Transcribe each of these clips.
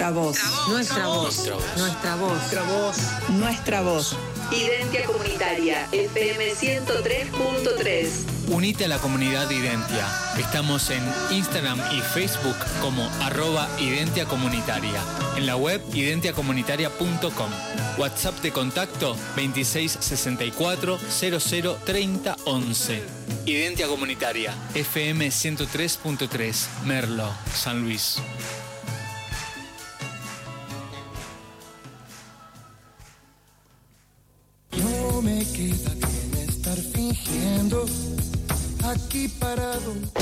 Nuestra voz. Nuestra voz. Nuestra voz. Nuestra voz. Nuestra voz. Identia Comunitaria, FM 103.3. Unite a la comunidad de Identia. Estamos en Instagram y Facebook como arroba Identia Comunitaria. En la web identiacomunitaria.com. WhatsApp de contacto 2664 0030 11. Identia Comunitaria, FM 103.3, Merlo, San Luis. Aquí parado.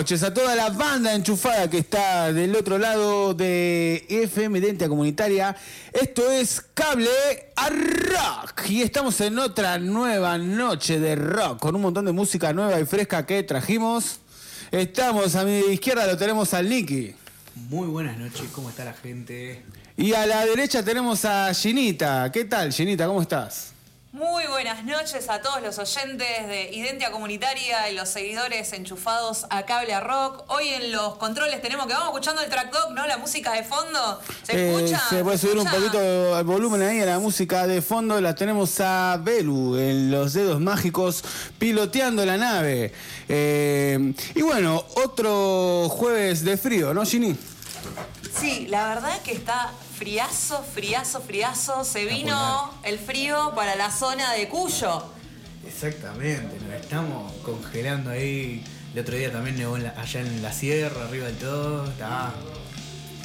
Noches a toda la banda enchufada que está del otro lado de FM Dentia Comunitaria. Esto es Cable a Rock y estamos en otra nueva noche de rock con un montón de música nueva y fresca que trajimos. Estamos a mi izquierda, lo tenemos al Nicky. Muy buenas noches, ¿cómo está la gente? Y a la derecha tenemos a Ginita. ¿Qué tal, Ginita? ¿Cómo estás? Muy buenas noches a todos los oyentes de Identia Comunitaria y los seguidores enchufados a Cable a Rock. Hoy en los controles tenemos que vamos escuchando el track dog, ¿no? La música de fondo. ¿Se Eh, escucha? se puede subir un poquito el volumen ahí a la música de fondo. La tenemos a Belu en los dedos mágicos piloteando la nave. Eh, y bueno, otro jueves de frío, ¿no, Ginny? Sí, la verdad que está friazo, friazo, friazo. Se vino el frío para la zona de Cuyo. Exactamente, nos estamos congelando ahí. El otro día también nevó en la- allá en la sierra, arriba del todo. Está.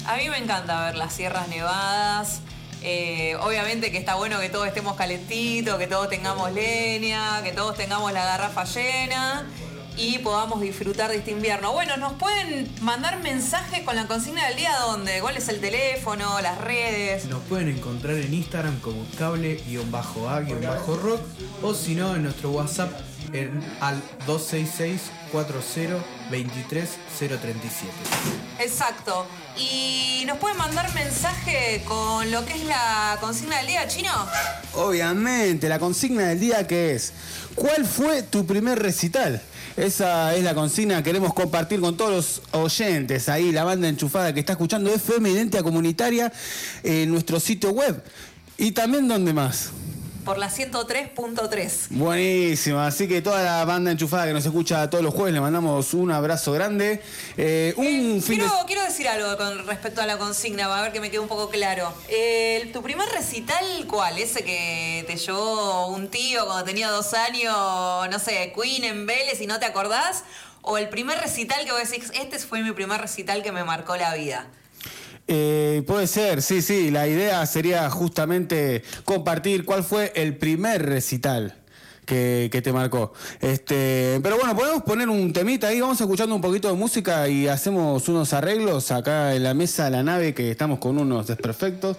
A mí me encanta ver las sierras nevadas. Eh, obviamente que está bueno que todos estemos calentitos, que todos tengamos leña, que todos tengamos la garrafa llena y podamos disfrutar de este invierno. Bueno, nos pueden mandar mensajes con la consigna del día donde, cuál es el teléfono, las redes. Nos pueden encontrar en Instagram como cable-a-rock o si no en nuestro WhatsApp en, al 266-40-23-037. Exacto. Y nos pueden mandar mensaje con lo que es la consigna del día, chino. Obviamente, la consigna del día que es, ¿cuál fue tu primer recital? Esa es la consigna que queremos compartir con todos los oyentes, ahí la banda enchufada que está escuchando FM Identia Comunitaria en nuestro sitio web. Y también, ¿dónde más? Por la 103.3. Buenísimo, así que toda la banda enchufada que nos escucha todos los jueves le mandamos un abrazo grande. Eh, un fin de... Quiero, quiero decir algo con respecto a la consigna, a ver que me quede un poco claro. Eh, ¿Tu primer recital cuál? ¿Ese que te llevó un tío cuando tenía dos años, no sé, Queen en Vélez y no te acordás? ¿O el primer recital que vos decís, este fue mi primer recital que me marcó la vida? Eh, puede ser, sí, sí. La idea sería justamente compartir cuál fue el primer recital que, que te marcó. Este, pero bueno, podemos poner un temita ahí, vamos escuchando un poquito de música y hacemos unos arreglos acá en la mesa de la nave que estamos con unos desperfectos.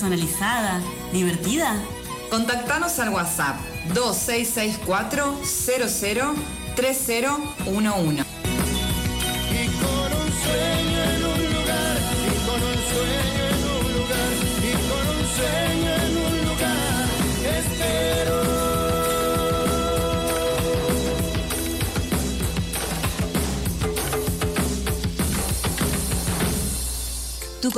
Personalizada, divertida? Contactanos al WhatsApp 2664 00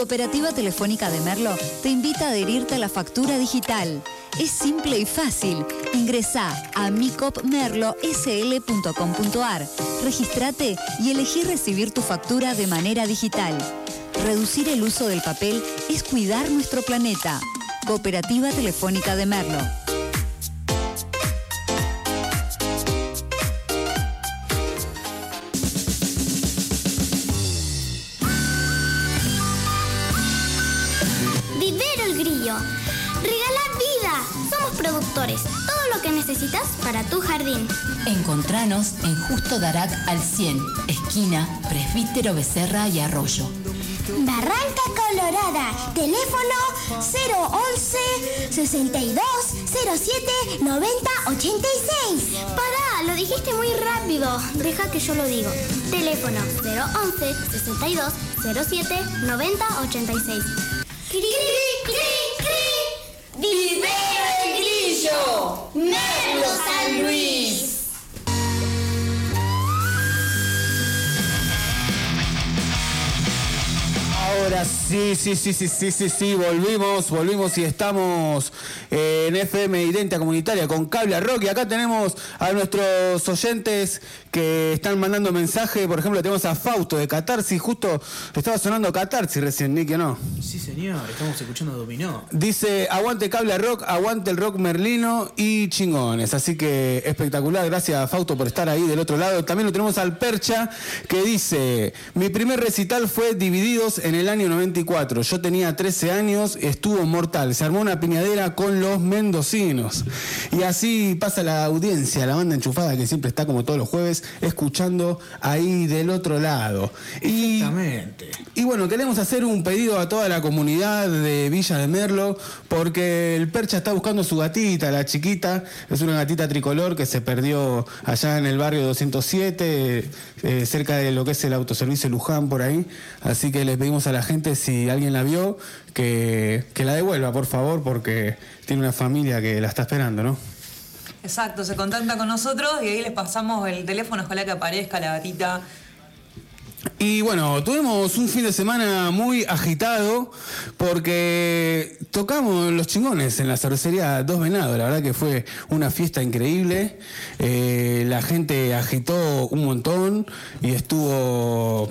cooperativa telefónica de Merlo te invita a adherirte a la factura digital. Es simple y fácil. Ingresá a micopmerlosl.com.ar, registrate y elegí recibir tu factura de manera digital. Reducir el uso del papel es cuidar nuestro planeta. Cooperativa Telefónica de Merlo. Tu jardín. Encontranos en Justo Darac al 100, esquina Presbítero Becerra y Arroyo. Barranca Colorada. Teléfono 011 62 07 90 86. Pará, lo dijiste muy rápido. Deja que yo lo digo. Teléfono 011 62 07 90 86. ¡Cri, cri, cri! ¡Vivero el Grillo! ¡Merlo San Luis! Ahora sí, sí, sí, sí, sí, sí, sí, volvimos, volvimos y estamos eh, en FM Idéntica Comunitaria con Cable Rock y acá tenemos a nuestros oyentes que están mandando mensaje, por ejemplo tenemos a Fausto de Catarsis, justo estaba sonando Catarsis recién, Nicky, ¿o no? Sí, señor, estamos escuchando Dominó. Dice, aguante Cable a Rock, aguante el rock merlino y chingones. Así que espectacular, gracias Fausto por estar ahí del otro lado. También lo tenemos al Percha que dice, mi primer recital fue Divididos en el año 94. Yo tenía 13 años, estuvo mortal. Se armó una piñadera con los mendocinos. Y así pasa la audiencia, la banda enchufada que siempre está como todos los jueves escuchando ahí del otro lado. Y, Exactamente. y bueno, queremos hacer un pedido a toda la comunidad de Villa de Merlo porque el Percha está buscando su gatita, la chiquita. Es una gatita tricolor que se perdió allá en el barrio 207, eh, cerca de lo que es el autoservicio Luján por ahí. Así que le pedimos a la gente, si alguien la vio, que, que la devuelva, por favor, porque tiene una familia que la está esperando, ¿no? Exacto, se contacta con nosotros y ahí les pasamos el teléfono, ojalá que aparezca la gatita. Y bueno, tuvimos un fin de semana muy agitado porque tocamos los chingones en la cervecería Dos Venados. La verdad que fue una fiesta increíble. Eh, la gente agitó un montón y estuvo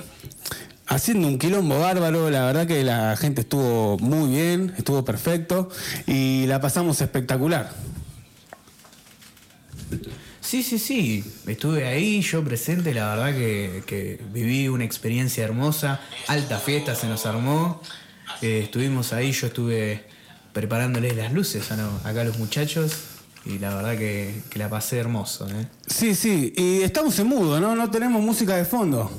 haciendo un quilombo bárbaro. La verdad que la gente estuvo muy bien, estuvo perfecto y la pasamos espectacular. Sí, sí, sí. Estuve ahí, yo presente, la verdad que, que viví una experiencia hermosa. Alta fiesta se nos armó. Eh, estuvimos ahí, yo estuve preparándoles las luces a no- acá a los muchachos. Y la verdad que, que la pasé hermoso, ¿eh? Sí, sí, y estamos en mudo, ¿no? No tenemos música de fondo.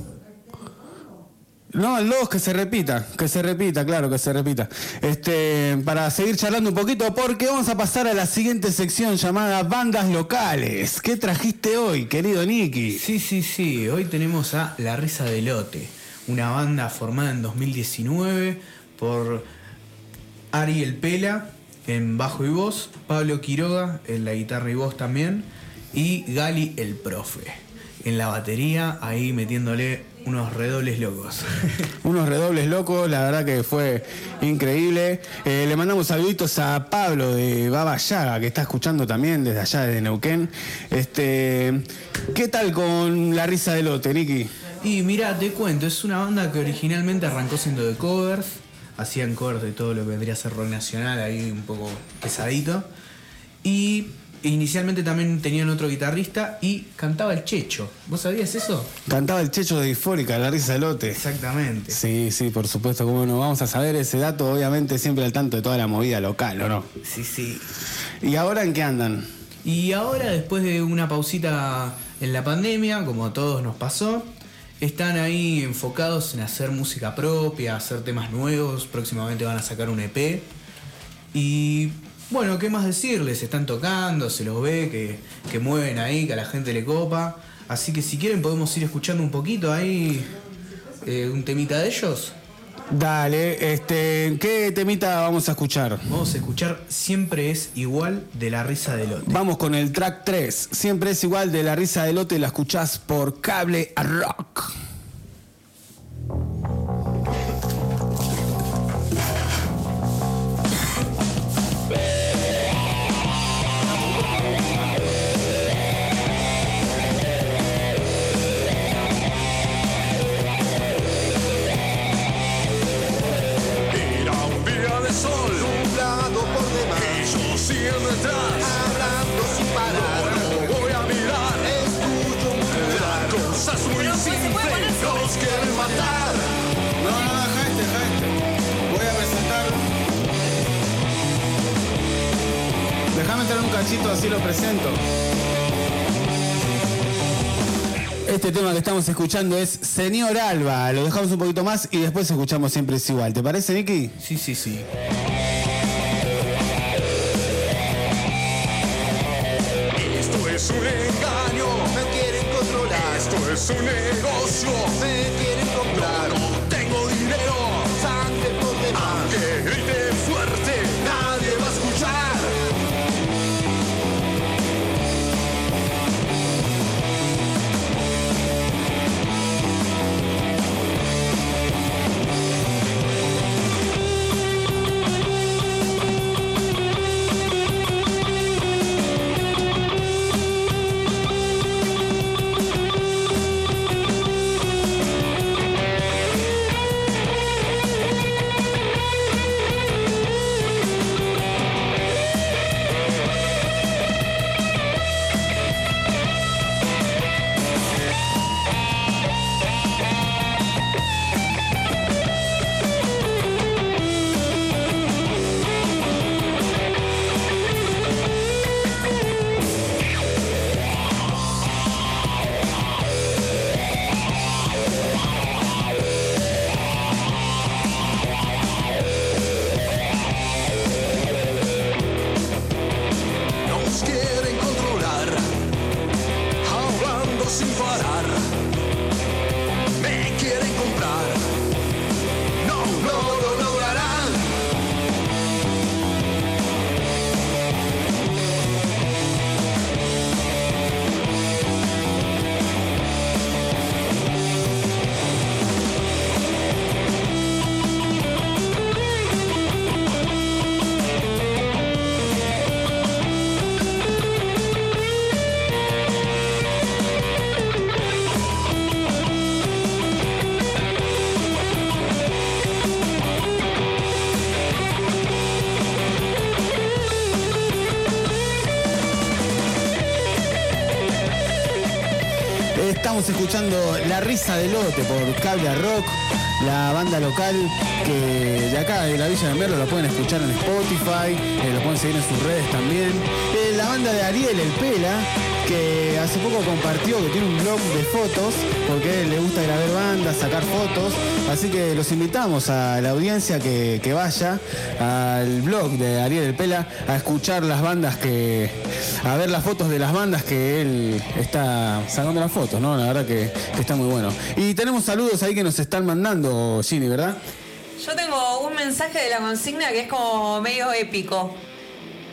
No, el 2 que se repita, que se repita, claro, que se repita. Este, para seguir charlando un poquito, porque vamos a pasar a la siguiente sección llamada Bandas Locales. ¿Qué trajiste hoy, querido Nicky? Sí, sí, sí. Hoy tenemos a La Risa de Lote, una banda formada en 2019 por Ariel Pela en bajo y voz, Pablo Quiroga en la guitarra y voz también, y Gali el Profe. En la batería, ahí metiéndole unos redobles locos. Unos redobles locos, la verdad que fue increíble. Eh, le mandamos saluditos a Pablo de Baba Yaga, que está escuchando también desde allá, desde Neuquén. Este, ¿Qué tal con la risa de lote, Niki? Y mira, te cuento, es una banda que originalmente arrancó siendo de covers, hacían covers de todo lo que vendría a ser rock nacional, ahí un poco pesadito. Y inicialmente también tenían otro guitarrista y cantaba el Checho. ¿Vos sabías eso? Cantaba el Checho de Disfórica, la risa de lote. Exactamente. Sí, sí, por supuesto, cómo no vamos a saber ese dato, obviamente siempre al tanto de toda la movida local, ¿o no? Sí, sí. ¿Y ahora en qué andan? Y ahora, después de una pausita en la pandemia, como a todos nos pasó, están ahí enfocados en hacer música propia, hacer temas nuevos. Próximamente van a sacar un EP. Y bueno, ¿qué más decirles? Están tocando, se los ve, que, que mueven ahí, que a la gente le copa. Así que si quieren podemos ir escuchando un poquito ahí eh, un temita de ellos. Dale, este, ¿qué temita vamos a escuchar? Vamos a escuchar Siempre es igual de la risa de lote. Vamos con el track 3. Siempre es igual de la risa de lote, la escuchás por cable a rock. Cachito, así lo presento. Este tema que estamos escuchando es Señor Alba. Lo dejamos un poquito más y después escuchamos siempre es igual. ¿Te parece, Nicky? Sí, sí, sí. Esto es un engaño, me quieren controlar. Esto es un negocio, me quieren comprar. La Risa de Lote por Cable Rock, la banda local que de acá de la Villa de Merlo lo pueden escuchar en Spotify, eh, lo pueden seguir en sus redes también. Eh, la banda de Ariel El Pela, que hace poco compartió que tiene un blog de fotos, porque le gusta grabar bandas, sacar fotos, así que los invitamos a la audiencia que, que vaya al blog de Ariel El Pela a escuchar las bandas que, a ver las fotos de las bandas que él está sacando las fotos, ¿no? La verdad que, que está muy bueno. Y tenemos saludos ahí que nos están mandando, Ginny, ¿verdad? Yo tengo un mensaje de la consigna que es como medio épico.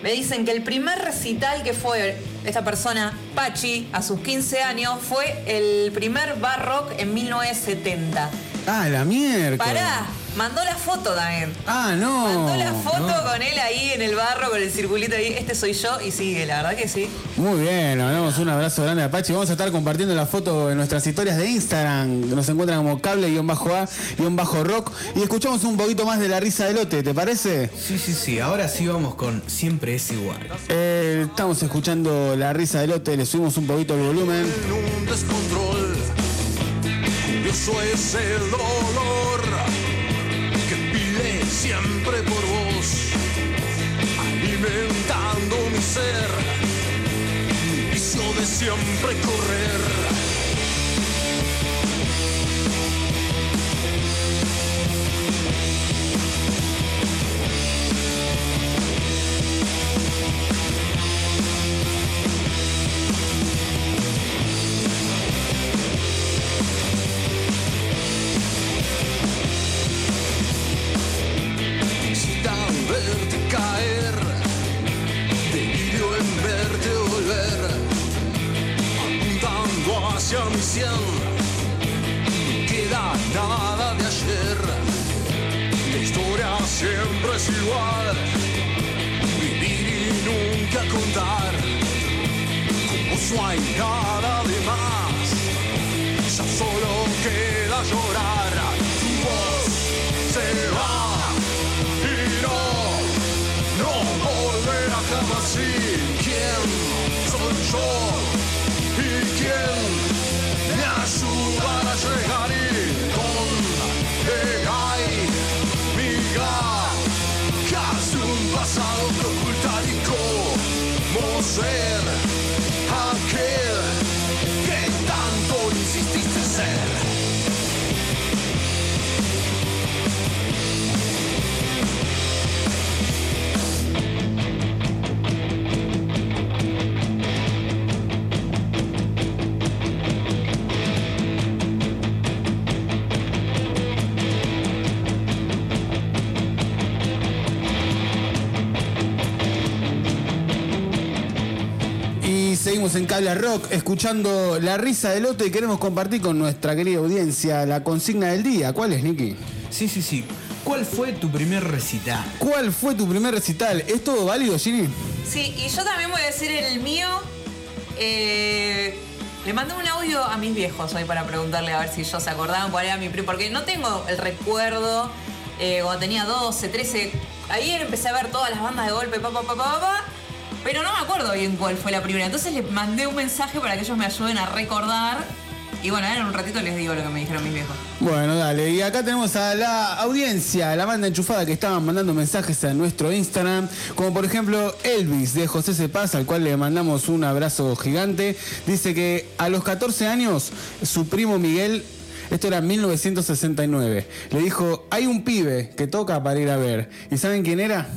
me dicen que el primer recital que fue esta persona, Pachi, a sus 15 años, fue el primer bar rock en 1970. Ah, la mierda. Pará, mandó la foto también. Ah, no. Mandó la foto no. con él ahí en el barro, con el circulito ahí. Este soy yo y sigue, la verdad que sí. Muy bien, le mandamos un abrazo grande a Pachi. Vamos a estar compartiendo la foto en nuestras historias de Instagram. Nos encuentran como cable-a-rock. Y escuchamos un poquito más de la risa de lote, ¿te parece? Sí, sí, sí. Ahora sí vamos con Siempre es igual. Eh, estamos escuchando la risa de lote, le subimos un poquito el volumen. un descontrol. Yo soy ese dolor siempre por vos, alimentando mi ser, mi vicio de siempre correr. Cien. No queda nada de ayer, la historia siempre es igual, vivir y nunca contar. Como no hay nada de más, ya solo queda llorar. Tu voz se va y no, no volverá jamás. ¿Y quién soy yo? ¿Y quién ayudará a llegar? Y con hay miga, casi un pasado que ocultar y cómo ser aquel En Cable Rock escuchando la risa del lote y queremos compartir con nuestra querida audiencia la consigna del día. ¿Cuál es, Nicky? Sí, sí, sí. ¿Cuál fue tu primer recital? ¿Cuál fue tu primer recital? ¿Es todo válido, Ginny? Sí, y yo también voy a decir el mío. Eh, le mandé un audio a mis viejos hoy para preguntarle a ver si ellos se acordaban cuál era mi primer. Porque no tengo el recuerdo eh, cuando tenía 12, 13. Ayer empecé a ver todas las bandas de golpe, pa, pa, pa, pa, pa, pero no me acuerdo bien cuál fue la primera. Entonces les mandé un mensaje para que ellos me ayuden a recordar. Y bueno, en un ratito les digo lo que me dijeron mis viejos. Bueno, dale. Y acá tenemos a la audiencia, a la banda enchufada que estaban mandando mensajes a nuestro Instagram, como por ejemplo Elvis de José Cepaz, al cual le mandamos un abrazo gigante. Dice que a los 14 años su primo Miguel, esto era en 1969, le dijo, hay un pibe que toca para ir a ver. ¿Y saben quién era?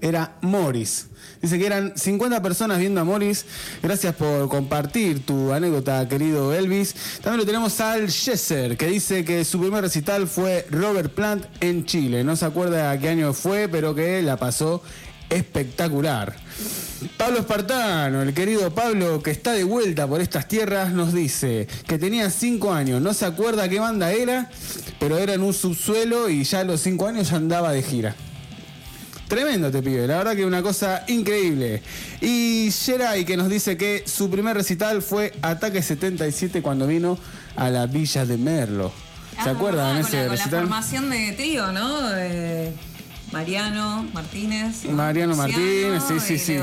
Era Morris. Dice que eran 50 personas viendo a Morris. Gracias por compartir tu anécdota, querido Elvis. También lo tenemos al Jesser, que dice que su primer recital fue Robert Plant en Chile. No se acuerda qué año fue, pero que la pasó espectacular. Pablo Espartano, el querido Pablo que está de vuelta por estas tierras, nos dice que tenía 5 años, no se acuerda qué banda era, pero era en un subsuelo y ya a los 5 años ya andaba de gira. Tremendo te pibe, la verdad que una cosa increíble. Y Geray que nos dice que su primer recital fue Ataque 77 cuando vino a la Villa de Merlo. ¿Se Ah, acuerdan con ese la, con la formación de trío, ¿no? De Mariano Martínez. Mariano Luciano Martínez, sí, sí, sí.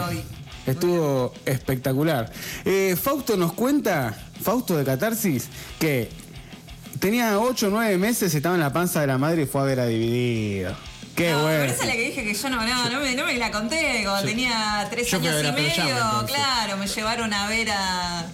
Estuvo espectacular. Eh, Fausto nos cuenta, Fausto de Catarsis, que tenía 8 o 9 meses, estaba en la panza de la madre y fue a ver a Dividido. Qué No, bueno. pero esa es la que dije que yo no, no, no me, no me la conté cuando tenía tres yo años y medio. claro, me llevaron a ver a,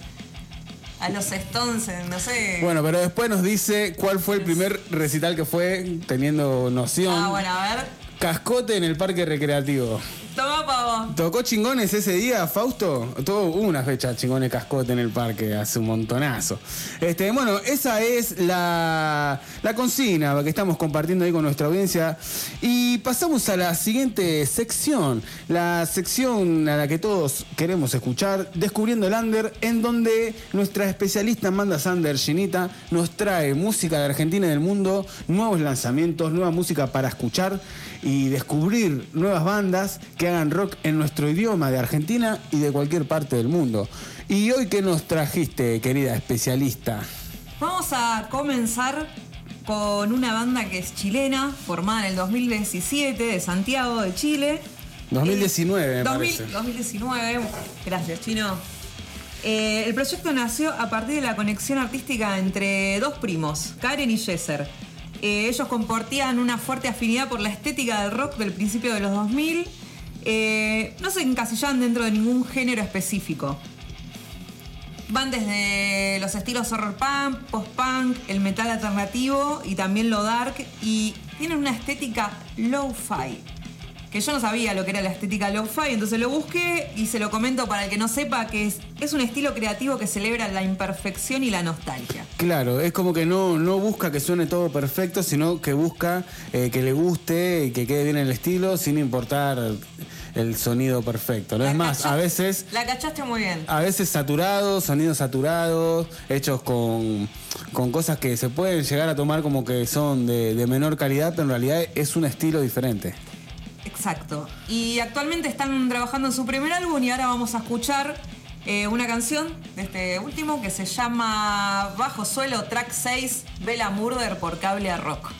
a los Stones, no sé. Bueno, pero después nos dice cuál fue el primer recital que fue, teniendo noción. Ah, bueno, a ver. Cascote en el parque recreativo. Toma pavo. Chino. ¿Tocó chingones ese día, Fausto? Tuvo una fecha chingones cascote en el parque, hace un montonazo. Este, bueno, esa es la, la consigna que estamos compartiendo ahí con nuestra audiencia. Y pasamos a la siguiente sección, la sección a la que todos queremos escuchar, Descubriendo el Under, en donde nuestra especialista Amanda Sander Ginita nos trae música de Argentina y del mundo, nuevos lanzamientos, nueva música para escuchar y descubrir nuevas bandas que hagan rock en nuestro idioma de Argentina y de cualquier parte del mundo. Y hoy, ¿qué nos trajiste, querida especialista? Vamos a comenzar con una banda que es chilena, formada en el 2017 de Santiago de Chile. 2019, me 2000 parece. 2019, gracias Chino. Eh, el proyecto nació a partir de la conexión artística entre dos primos, Karen y Jesser. Eh, ellos compartían una fuerte afinidad por la estética del rock del principio de los 2000. Eh, no se encasillaban dentro de ningún género específico. Van desde los estilos horror punk, post-punk, el metal alternativo y también lo dark. Y tienen una estética low-fi. Que yo no sabía lo que era la estética low-fi, entonces lo busqué y se lo comento para el que no sepa que es, es un estilo creativo que celebra la imperfección y la nostalgia. Claro, es como que no, no busca que suene todo perfecto, sino que busca eh, que le guste y que quede bien el estilo sin importar el sonido perfecto. ¿no? Es más, a veces La cachaste muy bien. a veces saturados, sonidos saturados, hechos con, con cosas que se pueden llegar a tomar como que son de, de menor calidad, pero en realidad es un estilo diferente. Exacto. Y actualmente están trabajando en su primer álbum y ahora vamos a escuchar eh, una canción de este último que se llama Bajo Suelo, track 6, Bella Murder por Cable a Rock.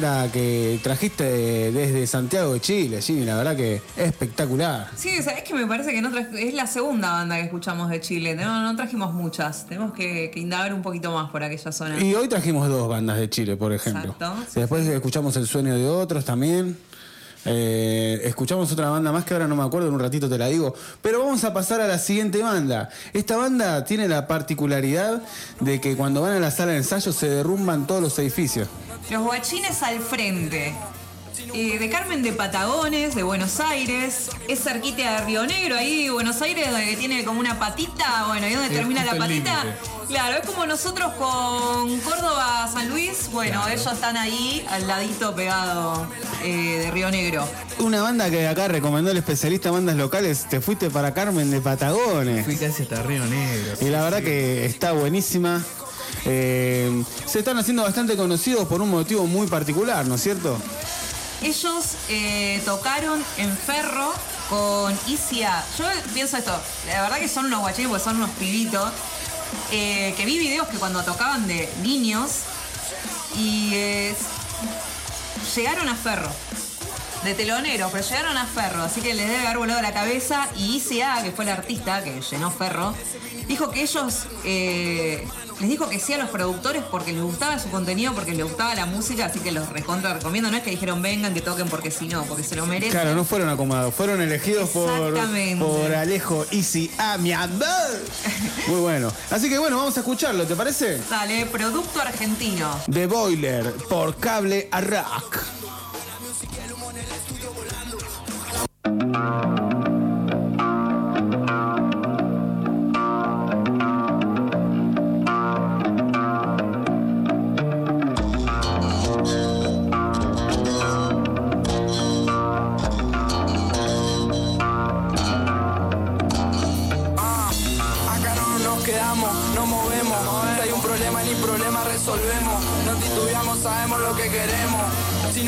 Banda que trajiste desde Santiago de Chile, Jimmy, la verdad que espectacular. Sí, o sea, es que me parece que no es la segunda banda que escuchamos de Chile. No, no trajimos muchas. Tenemos que, que indagar un poquito más por aquella zona. Y hoy trajimos dos bandas de Chile, por ejemplo. Exacto, sí, Después escuchamos El sueño de otros también. Eh, escuchamos otra banda más que ahora no me acuerdo, en un ratito te la digo. Pero vamos a pasar a la siguiente banda. Esta banda tiene la particularidad de que cuando van a la sala de ensayo se derrumban todos los edificios. Los guachines al frente. Eh, de Carmen de Patagones, de Buenos Aires. Es cerquita de Río Negro, ahí Buenos Aires, donde tiene como una patita. Bueno, ahí donde Es termina la patita. Claro, es como nosotros con Córdoba, San Luis. Bueno, ellos están ahí al ladito pegado eh, de Río Negro. Una banda que acá recomendó el especialista en bandas locales, te fuiste para Carmen de Patagones. Fui casi hasta Río Negro. Y la verdad que está buenísima. Eh, se están haciendo bastante conocidos por un motivo muy particular, ¿no es cierto? Ellos eh, tocaron en Ferro con ICA. Yo pienso esto, la verdad que son unos guachines porque son unos pibitos. eh, que vi videos que cuando tocaban de niños y eh, llegaron a Ferro. De telonero, pero llegaron a Ferro, así que les debe haber volado la cabeza. Y ICA, que fue el artista que llenó Ferro, dijo que ellos les dijo que sí a los productores porque les gustaba su contenido, porque les gustaba la música, así que los recontra recomiendo. No es que dijeron vengan, que toquen porque si no, porque se lo merecen. Claro, no fueron acomodados, fueron elegidos por, por Alejo Easy a mi. Muy bueno. Así que bueno, vamos a escucharlo, ¿te parece? Dale, producto argentino. The Boiler por cable a rock.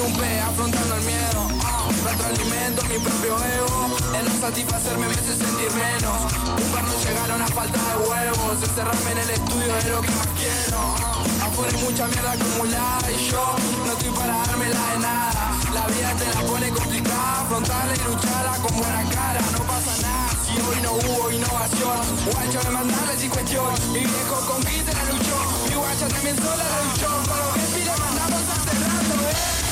Un P, afrontando el miedo. Ah, Retroalimento mi propio ego. El no satisfacerme me hace sentir menos. Un par no llegaron a falta de huevos. Encerrarme en el estudio es lo que más quiero. Ah, Afuera mucha mierda acumulada y yo no estoy para dármela de nada. La vida te la pone complicada. Afrontarla y lucharla con buena cara. No pasa nada si hoy no hubo innovación. Guacho de mandarle sin cuestión. Mi viejo con 15 la luchó. Mi guacha también sola la luchó. Con los que le mandamos hace rato, eh.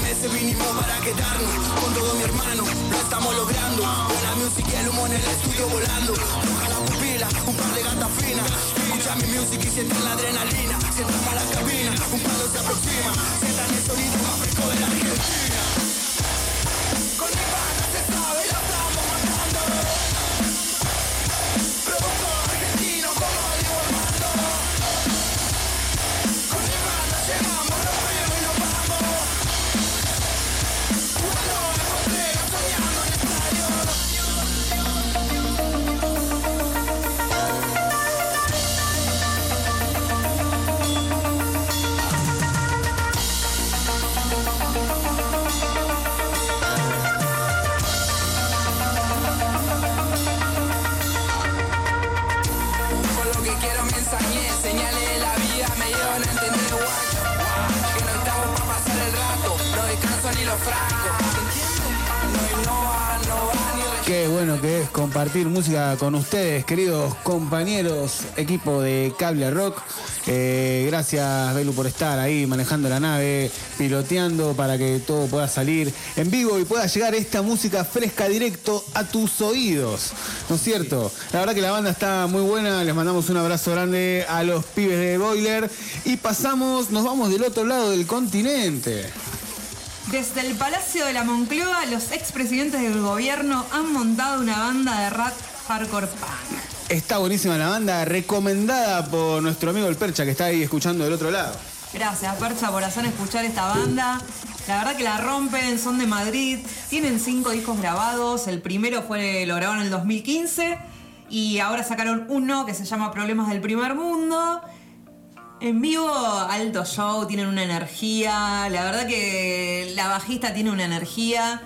meses vinimos para quedarnos. Con todo mi hermano, lo estamos logrando. Con la música y el humo en el estudio volando. Roja la pupila, un par de gatas finas. Escucha mi music y sienten la adrenalina. Si entramos a la cabina, un palo se aproxima. Sientan el sonido más fresco de la Argentina. Qué bueno que es compartir música con ustedes, queridos compañeros, equipo de Cable Rock. Eh, gracias, Belu, por estar ahí manejando la nave, piloteando para que todo pueda salir en vivo y pueda llegar esta música fresca directo a tus oídos. ¿No es cierto? La verdad que la banda está muy buena. Les mandamos un abrazo grande a los pibes de Boiler. Y pasamos, nos vamos del otro lado del continente. Desde el Palacio de la Moncloa, los expresidentes del gobierno han montado una banda de rap hardcore punk. Está buenísima la banda, recomendada por nuestro amigo el Percha que está ahí escuchando del otro lado. Gracias, Percha, por hacer escuchar esta banda. La verdad que la rompen, son de Madrid, tienen cinco discos grabados. El primero fue lo grabaron en el 2015 Y ahora sacaron uno que se llama Problemas del Primer Mundo. En vivo, alto show, tienen una energía. La verdad que la bajista tiene una energía.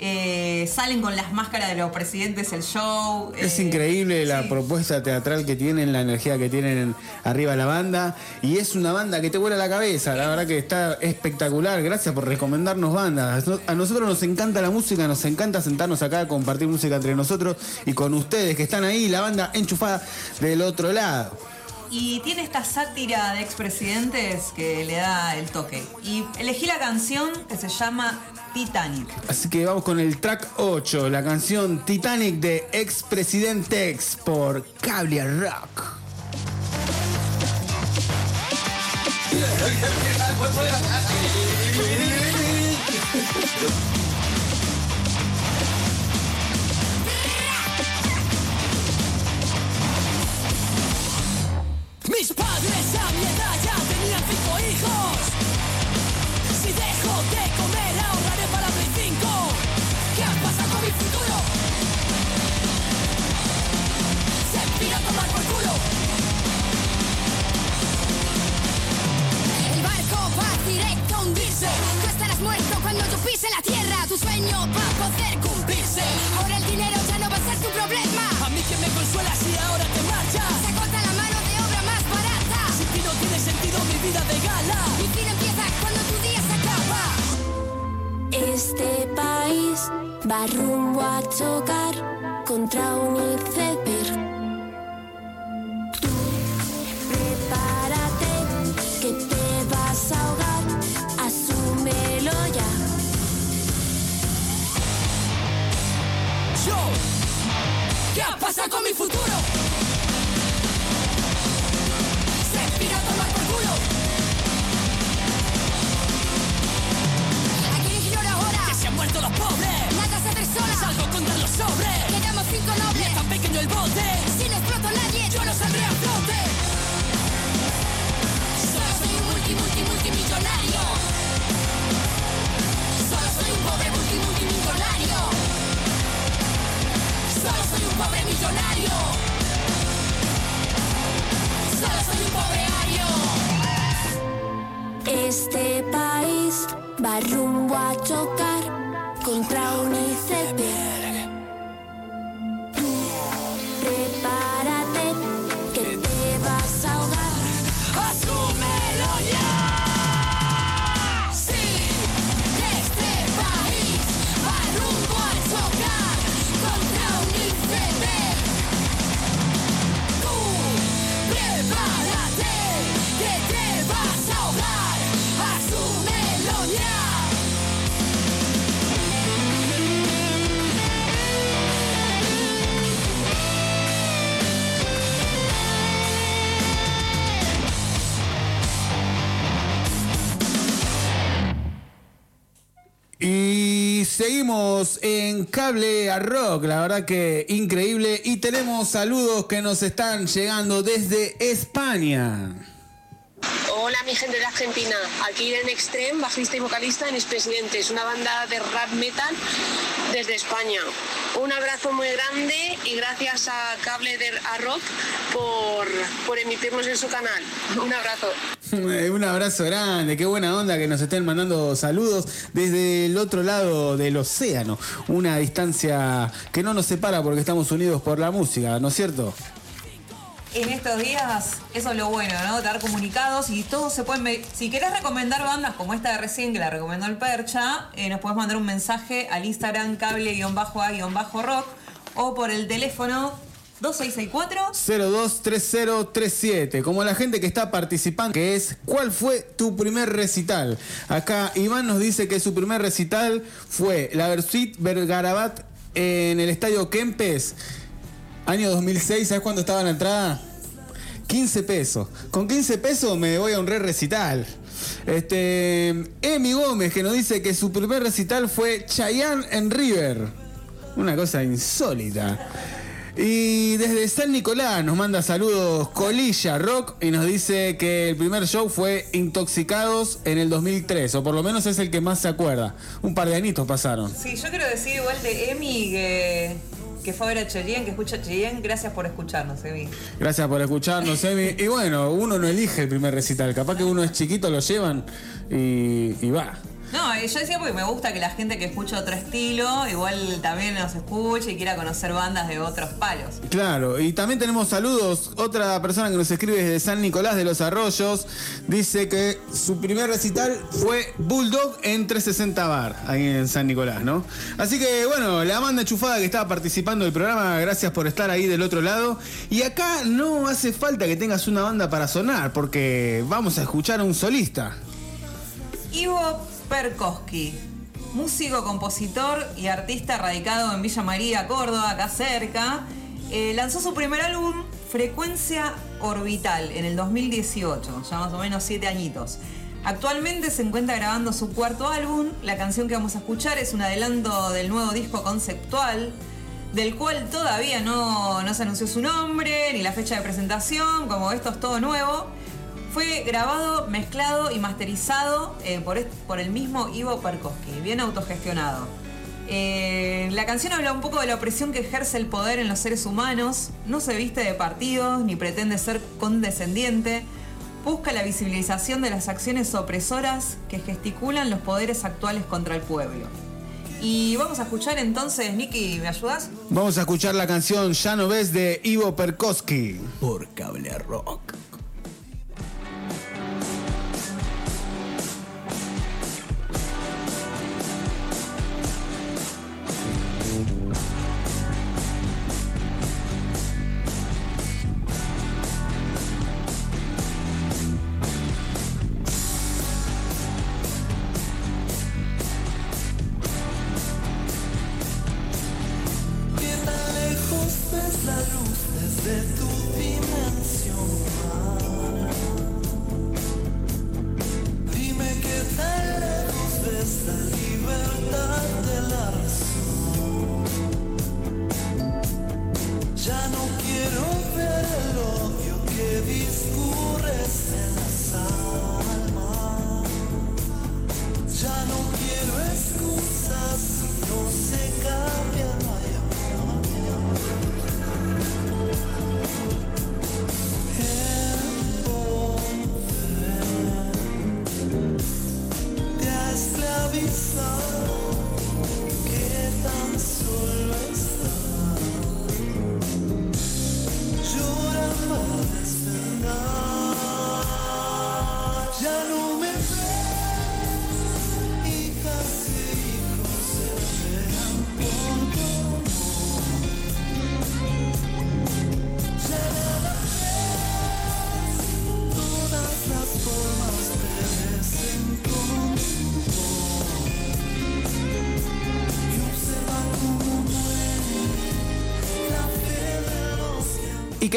Eh, salen con las máscaras de los presidentes el show. Es Eh, increíble la propuesta teatral que tienen, la energía que tienen arriba la banda. Y es una banda que te vuela la cabeza. La verdad que está espectacular. Gracias por recomendarnos bandas. A nosotros nos encanta la música, nos encanta sentarnos acá a compartir música entre nosotros y con ustedes que están ahí, la banda enchufada del otro lado. Y tiene esta sátira de expresidentes que le da el toque. Y elegí la canción que se llama Titanic. Así que vamos con el track 8, la canción Titanic de Expresidente X por Cable Rock. Mis padres a mi edad ya tenían cinco hijos. Si dejo de comer, ahorraré para Play 5. ¿Qué pasa con mi futuro? Se pira a tomar por culo. El barco va directo a hundirse. Tú estarás muerto cuando yo pise la tierra. Tu sueño va a poder cumplirse. Ahora el dinero ya no va a ser tu problema. A mí que me consuela si ahora te Este país va rumbo a chocar contra un iceberg. Tú prepárate que te vas a ahogar. Asúmelo ya. Yo, ¿qué pasa con mi futuro? Nobles. Es tan pequeño el bote. Si no exploto nadie, Yo no saldré a flote. Solo soy un multi, multi, multimillonario. Solo soy un pobre multi, multimillonario. Solo soy un pobre millonario. Solo soy un pobre ario. Este país va rumbo a chocar contra un iceberg. Seguimos en Cable a Rock, la verdad que increíble. Y tenemos saludos que nos están llegando desde España. Hola mi gente de Argentina, aquí Irene Extreme, bajista y vocalista en Expresidentes, una banda de rap metal desde España. Un abrazo muy grande y gracias a Cable de a Rock por, por emitirnos en su canal. Un abrazo. Un abrazo grande, qué buena onda que nos estén mandando saludos desde el otro lado del océano. Una distancia que no nos separa porque estamos unidos por la música, ¿no es cierto? En estos días, eso es lo bueno, ¿no? Dar comunicados y todos se pueden. Si querés recomendar bandas como esta de recién que la recomendó el Percha, eh, nos puedes mandar un mensaje al Instagram cable-a-rock o por el teléfono 2664 023037, como la gente que está participando, que es ¿cuál fue tu primer recital? Acá Iván nos dice que su primer recital fue la Versuit Vergarabat en el estadio Kempes, año 2006, ¿sabes cuándo estaba la entrada? 15 pesos. Con 15 pesos me voy a un re recital. Este, Emi Gómez que nos dice que su primer recital fue Chayanne en River. Una cosa insólita. Y desde San Nicolás nos manda saludos Colilla Rock y nos dice que el primer show fue Intoxicados en el 2003, o por lo menos es el que más se acuerda. Un par de añitos pasaron. Sí, yo quiero decir igual de Emi que, que fue a ver a Cheyenne, que escucha a. Gracias por escucharnos, Evi. Gracias por escucharnos, Emi. Y bueno, uno no elige el primer recital. Capaz que uno es chiquito, lo llevan y va. No, yo decía porque me gusta que la gente que escucha otro estilo, igual también nos escuche y quiera conocer bandas de otros palos. Claro, y también tenemos saludos. Otra persona que nos escribe desde San Nicolás de los Arroyos dice que su primer recital fue Bulldog en 360 Bar, ahí en San Nicolás, ¿no? Así que bueno, la banda enchufada que estaba participando del programa, gracias por estar ahí del otro lado. Y acá no hace falta que tengas una banda para sonar, porque vamos a escuchar a un solista. Ivo Perkoski, músico, compositor y artista radicado en Villa María, Córdoba, acá cerca, eh, lanzó su primer álbum Frecuencia Orbital en el 2018, ya más o menos siete añitos. Actualmente se encuentra grabando su cuarto álbum. La canción que vamos a escuchar es un adelanto del nuevo disco conceptual, del cual todavía no, no se anunció su nombre ni la fecha de presentación, como esto es todo nuevo. Fue grabado, mezclado y masterizado eh, por, el mismo Ivo Perkoski, bien autogestionado. Eh, la canción habla un poco de la opresión que ejerce el poder en los seres humanos, no se viste de partidos ni pretende ser condescendiente, busca la visibilización de las acciones opresoras que gesticulan los poderes actuales contra el pueblo. Y vamos a escuchar entonces, Nicky, ¿me ayudas? Vamos a escuchar la canción Ya no ves de Ivo Perkoski. Por cable rock.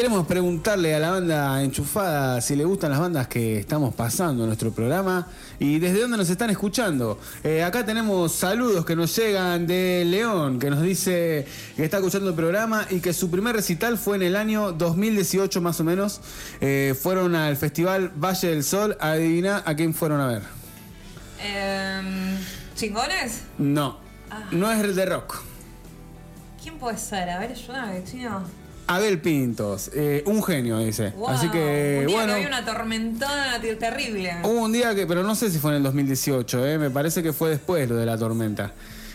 Queremos preguntarle a la banda enchufada si le gustan las bandas que estamos pasando en nuestro programa y desde dónde nos están escuchando. Eh, acá tenemos saludos que nos llegan de León, que nos dice que está escuchando el programa y que su primer recital fue en el año 2018 más o menos. Eh, fueron al festival Valle del Sol. Adivina a quién fueron a ver. Em, ¿Chingones? No, no es el de rock. ¿Quién puede ser? A ver, ayúdame, chino. Abel Pintos, eh, un genio, dice. Wow. Así que, Un día bueno. que había una tormentona ter- terrible. Hubo un día que, pero no sé si fue en el 2018, ¿eh? me parece que fue después lo de la tormenta.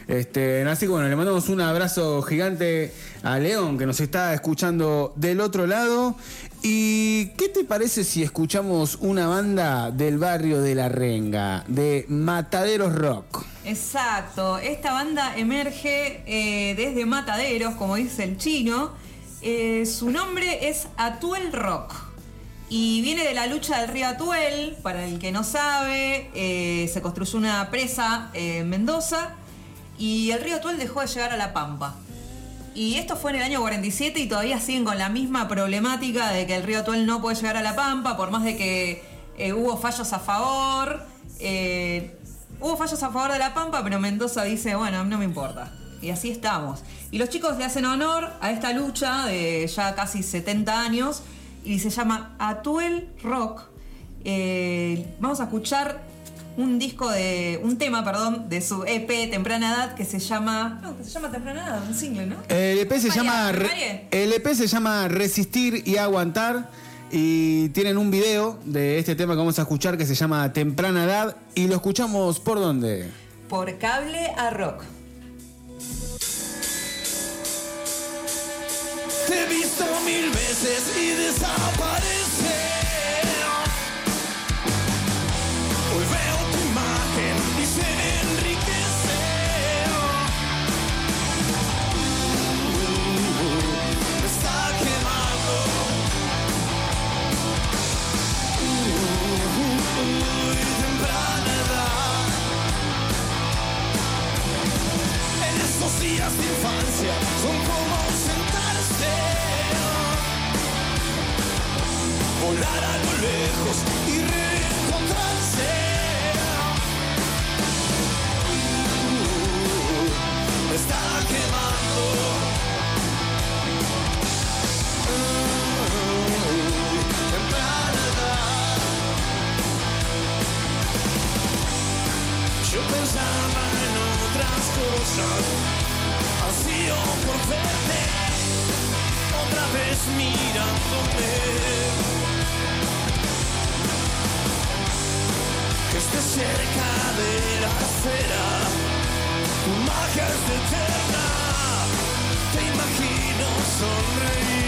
Este, así que bueno, le mandamos un abrazo gigante a León que nos está escuchando del otro lado. ¿Y qué te parece si escuchamos una banda del barrio de La Renga, de Mataderos Rock? Exacto, esta banda emerge eh, desde Mataderos, como dice el chino. Eh, su nombre es Atuel Rock y viene de la lucha del río Atuel. Para el que no sabe, eh, se construyó una presa en Mendoza y el río Atuel dejó de llegar a La Pampa. Y esto fue en el año 47 y todavía siguen con la misma problemática de que el río Atuel no puede llegar a La Pampa, por más de que eh, hubo fallos a favor. eh, hubo fallos a favor de La Pampa, pero Mendoza dice, bueno, no me importa. Y así estamos. Y los chicos le hacen honor a esta lucha de ya casi 70 años y se llama Atuel Rock. Eh, vamos a escuchar un disco de. un tema, perdón, de su EP Temprana Edad que se llama. No, que se llama Temprana Edad, un single, ¿no? El EP se María, llama María. el EP se llama Resistir y Aguantar y tienen un video de este tema que vamos a escuchar que se llama Temprana Edad y lo escuchamos por dónde? Por cable a rock. Te he visto mil veces y desaparecer. Hoy veo Volar a lo lejos y reencontrarse. Me está quemando. Edad. Yo pensaba en otras cosas, ansío por verte, otra vez mirándome. Que estés cerca de la esfera, tu magia es eterna, te imagino sonreír.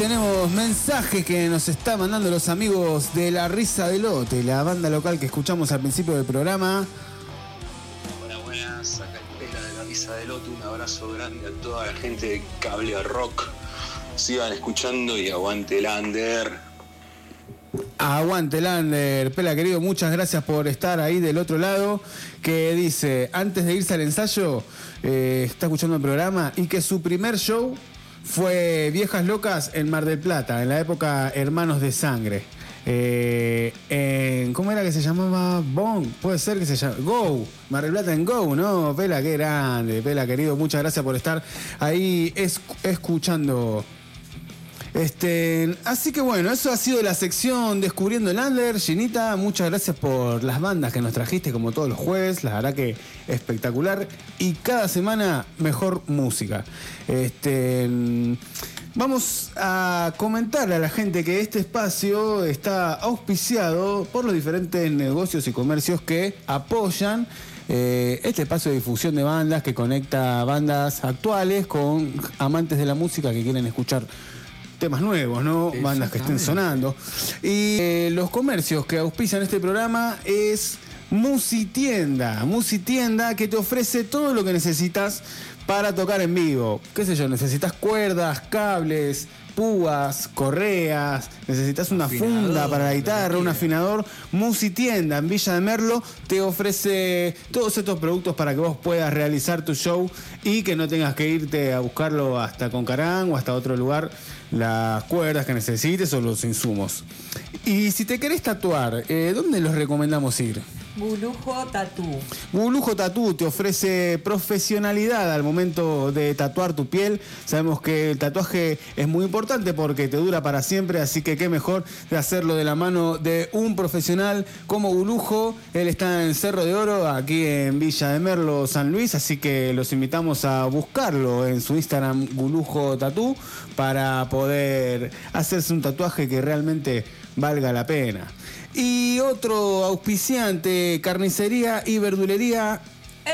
Tenemos mensajes que nos está mandando los amigos de La Risa del Lote, la banda local que escuchamos al principio del programa. Hola, buenas. Acá Espera de la risa del Loto. Un abrazo grande a toda la gente de Cable Rock. Sigan escuchando y aguante Lander. Aguante Lander, Pela querido, muchas gracias por estar ahí del otro lado. Que dice, antes de irse al ensayo, eh, está escuchando el programa y que su primer show fue Viejas Locas en Mar del Plata, en la época Hermanos de Sangre. Eh, en- ¿Cómo era que se llamaba? Bong, puede ser que se llame. Go, Mar del Plata en Go, ¿no? Pela, qué grande, Pela querido, muchas gracias por estar ahí esc- escuchando. Este, así que bueno, eso ha sido la sección Descubriendo el Under. Ginita, muchas gracias por las bandas que nos trajiste como todos los jueves. La verdad que espectacular. Y cada semana mejor música. Este, vamos a comentarle a la gente que este espacio está auspiciado por los diferentes negocios y comercios que apoyan eh, este espacio de difusión de bandas que conecta bandas actuales con amantes de la música que quieren escuchar temas nuevos, ¿no? Bandas que estén sonando. Y eh, los comercios que auspician este programa es Musitienda. Musitienda que te ofrece todo lo que necesitas para tocar en vivo. ¿Qué sé yo? Necesitas cuerdas, cables, púas, correas, necesitas una Afinador, funda para la guitarra, un afinador. Musitienda en Villa de Merlo te ofrece todos estos productos para que vos puedas realizar tu show y que no tengas que irte a buscarlo hasta Concarán o hasta otro lugar, las cuerdas que necesites o los insumos. Y si te querés tatuar, eh, ¿dónde los recomendamos ir? Gulujo Tatú. Gulujo Tatú te ofrece profesionalidad al momento de tatuar tu piel. Sabemos que el tatuaje es muy importante porque te dura para siempre, así que qué mejor de hacerlo de la mano de un profesional como Gulujo. Él está en Cerro de Oro, aquí en Villa de Merlo, San Luis, así que los invitamos a buscarlo en su Instagram Gulujo Tatú para poder hacerse un tatuaje que realmente valga la pena. Y otro auspiciante, carnicería y verdulería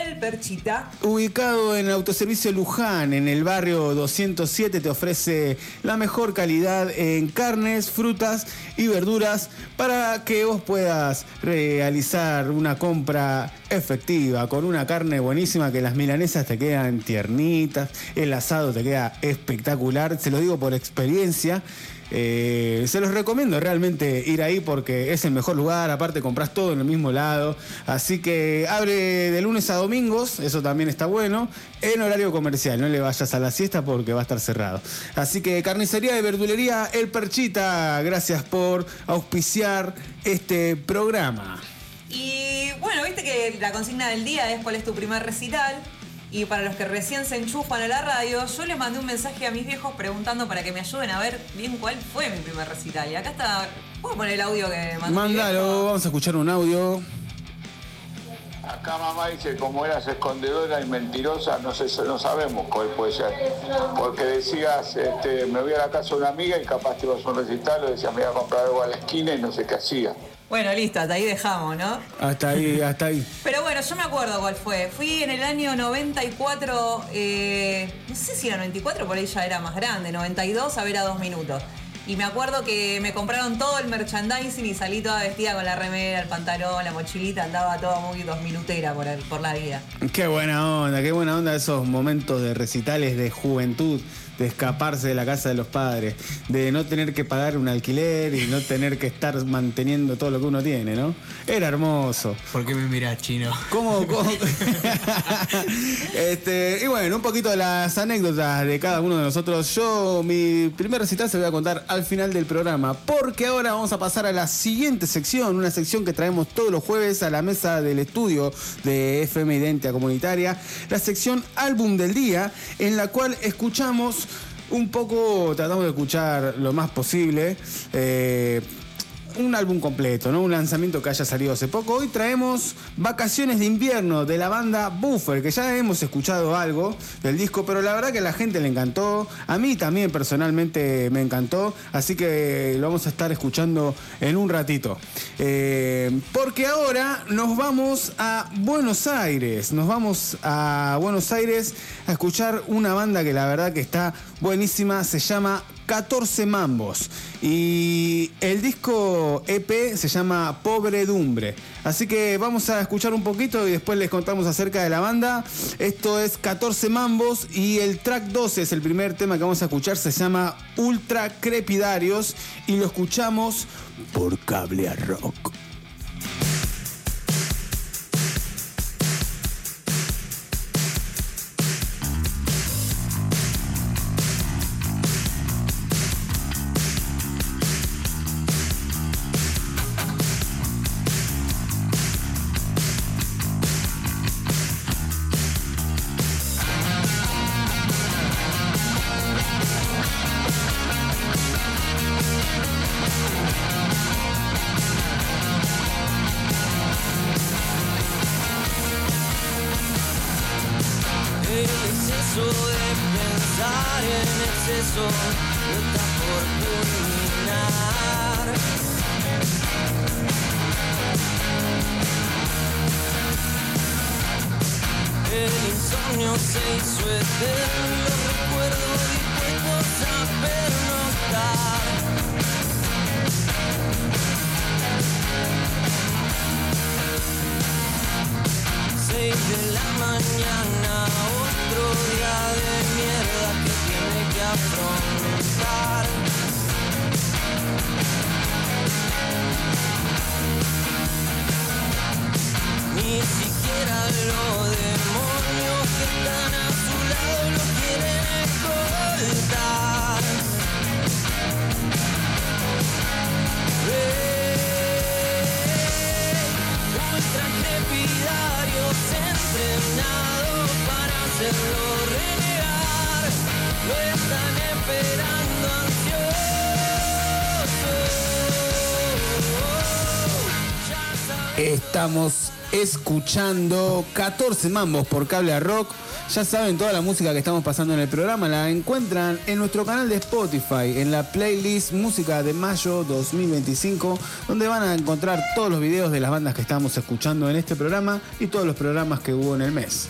El Perchita. Ubicado en autoservicio Luján, en el barrio 207, te ofrece la mejor calidad en carnes, frutas y verduras para que vos puedas realizar una compra efectiva con una carne buenísima que las milanesas te quedan tiernitas, el asado te queda espectacular, se lo digo por experiencia. Eh, se los recomiendo realmente ir ahí porque es el mejor lugar, aparte compras todo en el mismo lado, así que abre de lunes a domingos, eso también está bueno, en horario comercial, no le vayas a la siesta porque va a estar cerrado. Así que carnicería y verdulería El Perchita, gracias por auspiciar este programa. Y bueno, viste que la consigna del día es cuál es tu primer recital. Y para los que recién se enchufan a la radio, yo les mandé un mensaje a mis viejos preguntando para que me ayuden a ver bien cuál fue mi primer recital. Y acá está. ¿Puedo poner el audio que me mandó? mi viejo? Mándalo, vamos a escuchar un audio. Acá mamá dice, como eras escondedora y mentirosa, no sé, no sabemos cuál puede ser. Porque decías, este, me voy a la casa de una amiga y capaz te ibas a un recital o decías, me voy a comprar algo a la esquina y no sé qué hacía. Bueno, listo, hasta ahí dejamos, ¿no? Hasta ahí, hasta ahí. Pero bueno, yo me acuerdo cuál fue. Fui en el año 94, eh, no sé si era 94, por ahí ya era más grande, 92 a ver a dos minutos. Y me acuerdo que me compraron todo el merchandising y salí toda vestida con la remera, el pantalón, la mochilita, andaba toda muy dos minutera por, el- por la vida. Qué buena onda, qué buena onda esos momentos de recitales de juventud, de escaparse de la casa de los padres, de no tener que pagar un alquiler y no tener que estar manteniendo todo lo que uno tiene, ¿no? Era hermoso. ¿Por qué me mirás, chino? ¿Cómo? cómo? este, y bueno, un poquito de las anécdotas de cada uno de nosotros. Yo, mi primer recital se lo voy a contar al final del programa, porque ahora vamos a pasar a la siguiente sección, una sección que traemos todos los jueves a la mesa del estudio de FM Identia Comunitaria, la sección Álbum del Día, en la cual escuchamos un poco, tratamos de escuchar lo más posible. eh, un álbum completo, ¿no? Un lanzamiento que haya salido hace poco. Hoy traemos Vacaciones de invierno de la banda Buffer, que ya hemos escuchado algo del disco, pero la verdad que a la gente le encantó. A mí también personalmente me encantó, así que lo vamos a estar escuchando en un ratito. Eh, porque ahora nos vamos a Buenos Aires. Nos vamos a Buenos Aires a escuchar una banda que la verdad que está buenísima. Se llama 14 Mambos. Y el disco EP se llama Pobredumbre. Así que vamos a escuchar un poquito y después les contamos acerca de la banda. Esto es 14 Mambos y el track 12 es el primer tema que vamos a escuchar. Se llama Ultra Crepidarios y lo escuchamos por cable a rock. Estamos escuchando 14 mambos por cable a rock. Ya saben, toda la música que estamos pasando en el programa la encuentran en nuestro canal de Spotify, en la playlist Música de Mayo 2025, donde van a encontrar todos los videos de las bandas que estamos escuchando en este programa y todos los programas que hubo en el mes.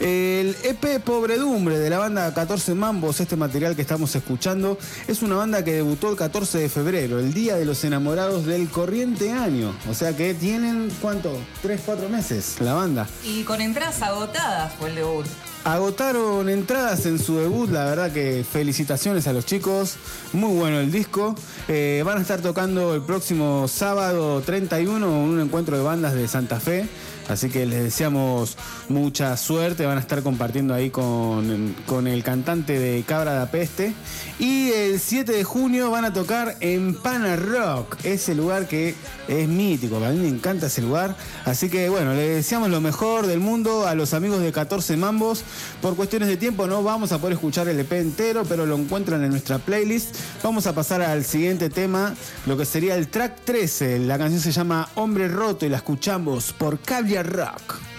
El EP Pobredumbre de la banda 14 Mambos, este material que estamos escuchando, es una banda que debutó el 14 de febrero, el día de los enamorados del corriente año. O sea que tienen, ¿cuánto? ¿Tres, cuatro meses la banda? Y con entradas agotadas fue el debut. Agotaron entradas en su debut, la verdad que felicitaciones a los chicos, muy bueno el disco. Eh, van a estar tocando el próximo sábado 31 un encuentro de bandas de Santa Fe. Así que les deseamos mucha suerte. Van a estar compartiendo ahí con, con el cantante de Cabra da Peste. Y el 7 de junio van a tocar en Pana Rock, ese lugar que es mítico. A mí me encanta ese lugar. Así que bueno, les deseamos lo mejor del mundo a los amigos de 14 Mambos. Por cuestiones de tiempo no vamos a poder escuchar el EP entero, pero lo encuentran en nuestra playlist. Vamos a pasar al siguiente tema, lo que sería el track 13. La canción se llama Hombre Roto y la escuchamos por Cable Rock. Se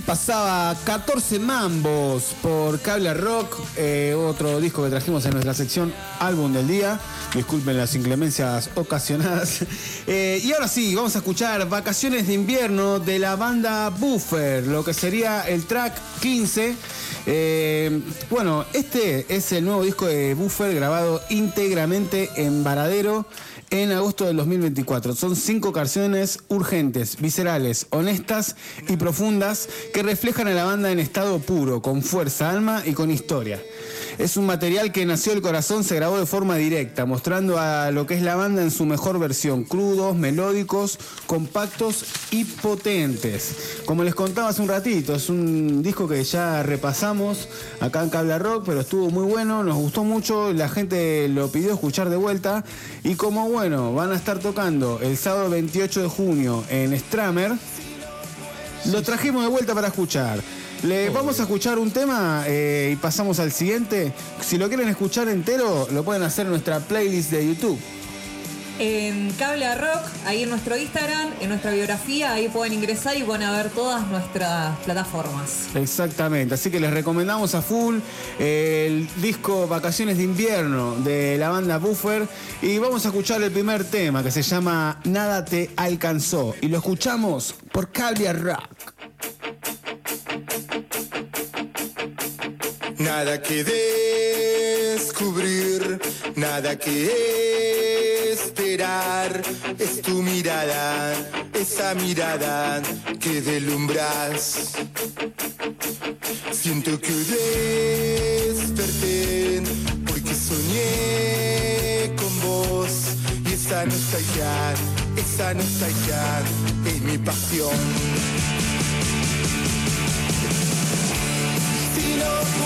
pasaba 14 mambos por Cable Rock, eh, otro disco que trajimos en nuestra sección Álbum del Día. Disculpen las inclemencias ocasionadas. Eh, y ahora sí, vamos a escuchar Vacaciones de Invierno de la banda Buffer, lo que sería el track 15. Eh, bueno, este es el nuevo disco de Buffer grabado íntegramente en Varadero en agosto del 2024. Son cinco canciones urgentes, viscerales, honestas y profundas que reflejan a la banda en estado puro, con fuerza, alma y con historia. Es un material que nació del corazón, se grabó de forma directa, mostrando a lo que es la banda en su mejor versión, crudos, melódicos, compactos y potentes. Como les contaba hace un ratito, es un disco que ya repasamos acá en Cable Rock, pero estuvo muy bueno, nos gustó mucho, la gente lo pidió escuchar de vuelta y como bueno, van a estar tocando el sábado 28 de junio en Stramer, lo trajimos de vuelta para escuchar. Le vamos a escuchar un tema eh, y pasamos al siguiente. Si lo quieren escuchar entero, lo pueden hacer en nuestra playlist de YouTube. En Cable a Rock, ahí en nuestro Instagram, en nuestra biografía, ahí pueden ingresar y van a ver todas nuestras plataformas. Exactamente, así que les recomendamos a full el disco Vacaciones de Invierno de la banda Buffer y vamos a escuchar el primer tema que se llama Nada te alcanzó y lo escuchamos por Cable a Rock. Nada que descubrir, nada que esperar. Es tu mirada, esa mirada que deslumbras. Siento que desperté porque soñé con vos. Y esa nostalgia, esa nostalgia es mi pasión.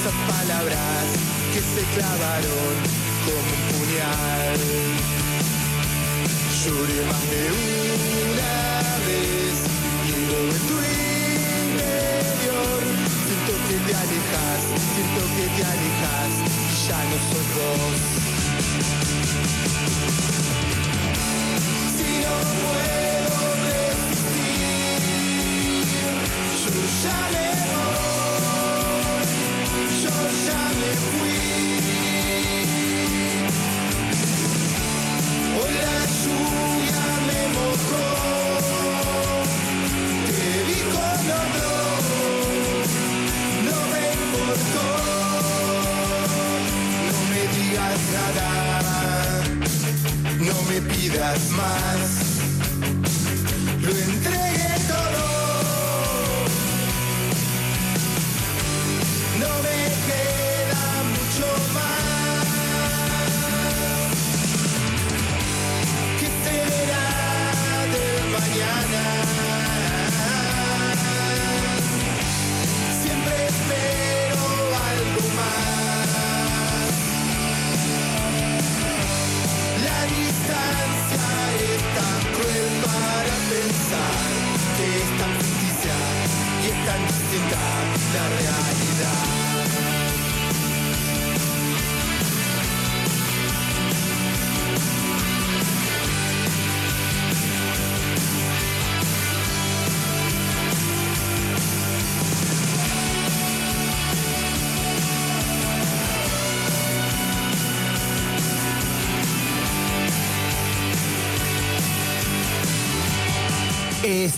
esas palabras que se clavaron como un puñal. Lloré más de una vez, vivo en tu interior. Siento que te alejas, siento que te alejas, y ya no sos vos. Si no puedo resistir, yo ya no me importó, no me digas nada, no me pidas más, necesitan la realidad.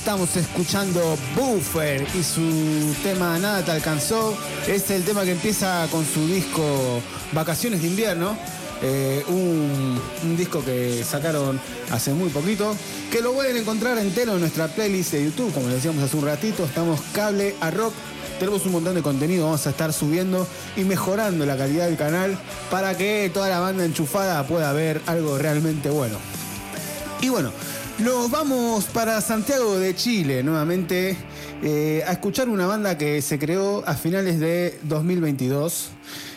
Estamos escuchando Buffer y su tema Nada te alcanzó. Es el tema que empieza con su disco Vacaciones de invierno. eh, un, disco que sacaron hace muy poquito, que lo pueden encontrar entero en nuestra playlist de YouTube, como decíamos hace un ratito, estamos cable a rock, tenemos un montón de contenido, vamos a estar subiendo y mejorando la calidad del canal para que toda la banda enchufada pueda ver algo realmente bueno. Y bueno, nos vamos para Santiago de Chile nuevamente eh, a escuchar una banda que se creó a finales de 2022.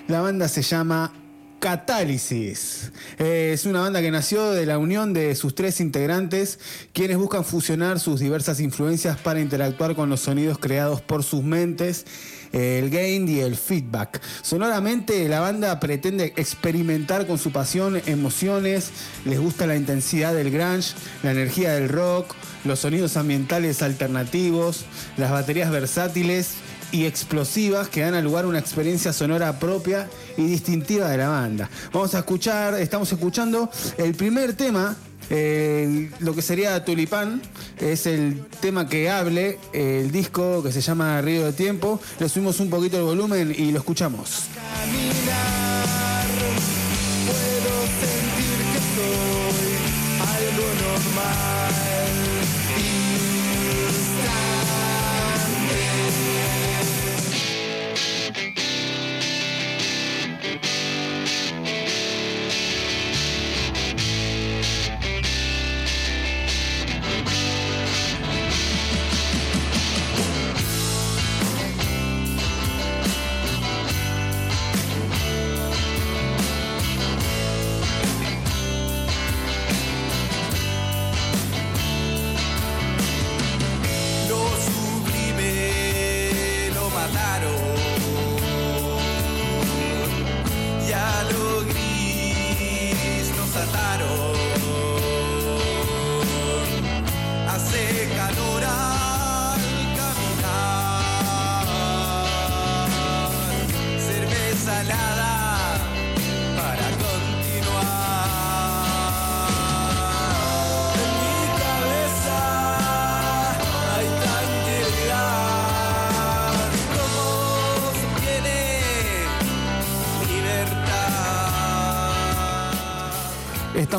La banda se llama Catálisis. Es una banda que nació de la unión de sus tres integrantes, quienes buscan fusionar sus diversas influencias para interactuar con los sonidos creados por sus mentes el gain y el feedback. Sonoramente la banda pretende experimentar con su pasión, emociones, les gusta la intensidad del grunge, la energía del rock, los sonidos ambientales alternativos, las baterías versátiles y explosivas que dan al lugar una experiencia sonora propia y distintiva de la banda. Vamos a escuchar, estamos escuchando el primer tema eh, lo que sería Tulipán es el tema que hable, el disco que se llama Río de Tiempo. Le subimos un poquito el volumen y lo escuchamos.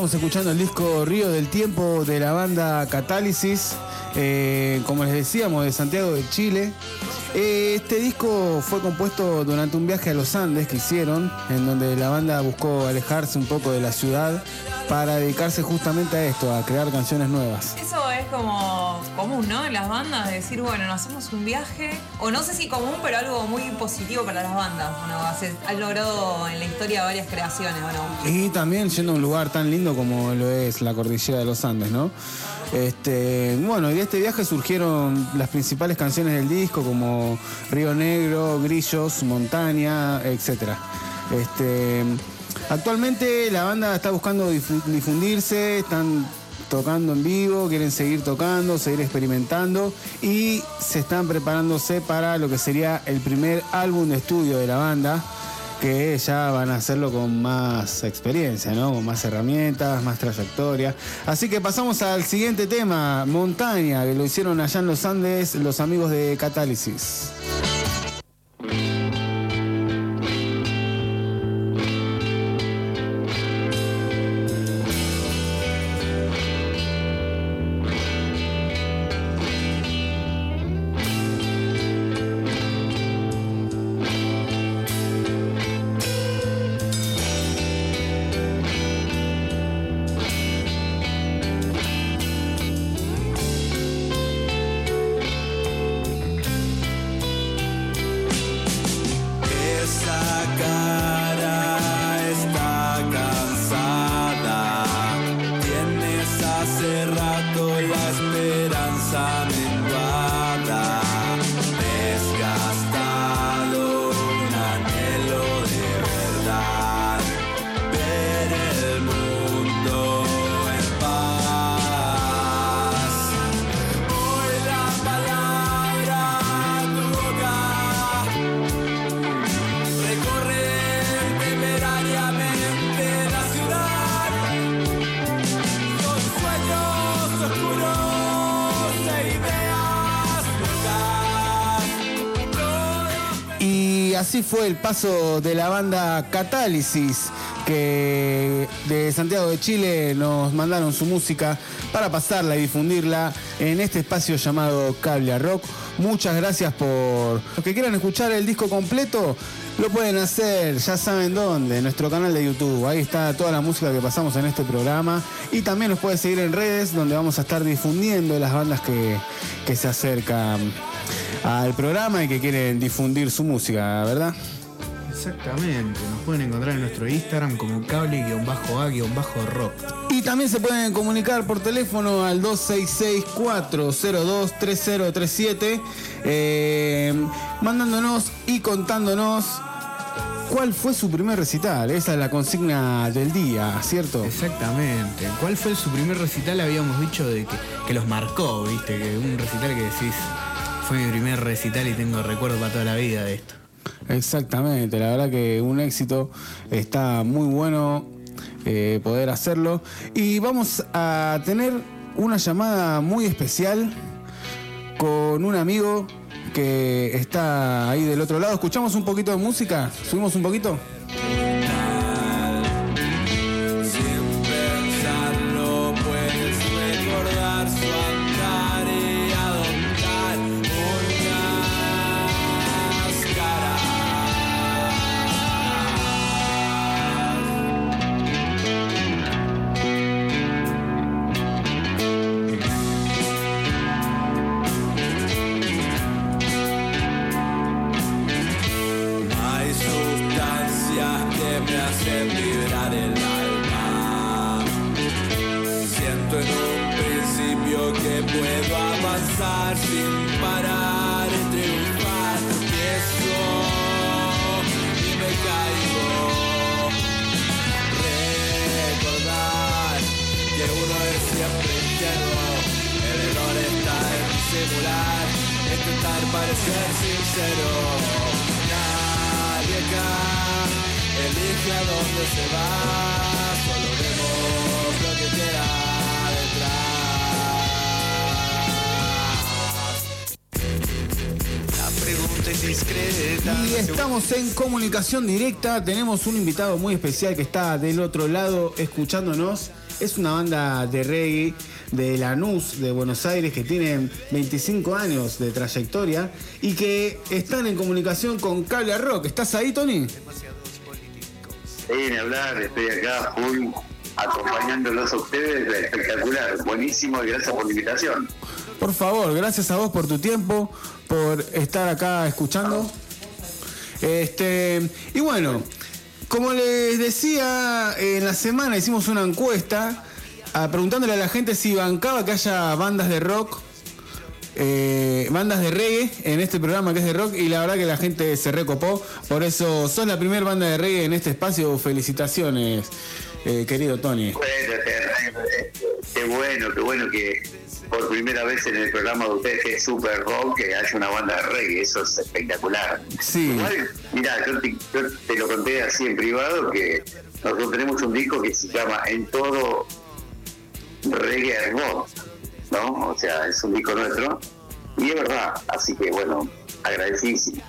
Estamos escuchando el disco Río del Tiempo de la banda Catálisis, eh, como les decíamos, de Santiago de Chile. Eh, Este disco fue compuesto durante un viaje a los Andes que hicieron, en donde la banda buscó alejarse un poco de la ciudad para dedicarse justamente a esto, a crear canciones nuevas. Eso es como común, ¿no? En las bandas, de decir, bueno, nos hacemos un viaje, o no sé si común, pero algo muy positivo para las bandas. Bueno, han logrado en la historia varias creaciones, bueno. Y también yendo a un lugar tan lindo como lo es la cordillera de los Andes, ¿no? Este, bueno, y de este viaje surgieron las principales canciones del disco como Río Negro, Grillos, Montaña, etc. Este, actualmente la banda está buscando difu- difundirse, están tocando en vivo, quieren seguir tocando, seguir experimentando y se están preparándose para lo que sería el primer álbum de estudio de la banda que ya van a hacerlo con más experiencia, ¿no? Con más herramientas, más trayectoria. Así que pasamos al siguiente tema, Montaña, que lo hicieron allá en los Andes los amigos de Catálisis. Así fue el paso de la banda Catálisis, que de Santiago de Chile nos mandaron su música para pasarla y difundirla en este espacio llamado Cable a Rock. Muchas gracias por los que quieran escuchar el disco completo. Lo pueden hacer, ya saben dónde, nuestro canal de YouTube. Ahí está toda la música que pasamos en este programa. Y también nos pueden seguir en redes, donde vamos a estar difundiendo las bandas que se acercan al programa y que quieren difundir su música, ¿verdad? Exactamente, nos pueden encontrar en nuestro Instagram como cable-a-rock. Y también se pueden comunicar por teléfono al 266-402-3037, eh, mandándonos y contándonos cuál fue su primer recital. Esa es la consigna del día, ¿cierto? Exactamente. ¿Cuál fue su primer recital? Habíamos dicho de que, que los marcó, ¿viste? Que un recital que decís, fue mi primer recital y tengo recuerdo para toda la vida de esto. Exactamente, la verdad que un éxito está muy bueno eh, poder hacerlo. Y vamos a tener una llamada muy especial con un amigo que está ahí del otro lado. ¿Escuchamos un poquito de música? ¿Subimos un poquito? Sin parar y triunfar. Empiezo y me caigo. Recordar que uno es siempre ingenuo. El error está en simular, intentar parecer sincero. Nadie acá elige a dónde se va, solo Y estamos en comunicación directa. Tenemos un invitado muy especial que está del otro lado escuchándonos. Es una banda de reggae de Lanús, de Buenos Aires, que tienen 25 años de trayectoria y que están en comunicación con Cable Rock. ¿Estás ahí, Tony? Sí, ni hablar, estoy acá full acompañándolos a ustedes, espectacular, buenísimo y gracias por la invitación. Por favor, gracias a vos por tu tiempo, por estar acá escuchando. Este, y bueno, como les decía, en la semana hicimos una encuesta ah, preguntándole a la gente si bancaba que haya bandas de rock, eh, bandas de reggae en este programa que es de rock y la verdad que la gente se recopó. Por eso sos la primera banda de reggae en este espacio. Felicitaciones, eh, querido Tony. Qué bueno, qué bueno que por primera vez en el programa de ustedes que es Super Rock que haya una banda de reggae, eso es espectacular. Sí. Igual, mirá, yo te, yo te lo conté así en privado que nosotros tenemos un disco que se llama En todo reggae rock, ¿no? O sea, es un disco nuestro y es verdad, así que bueno, agradecidísimo.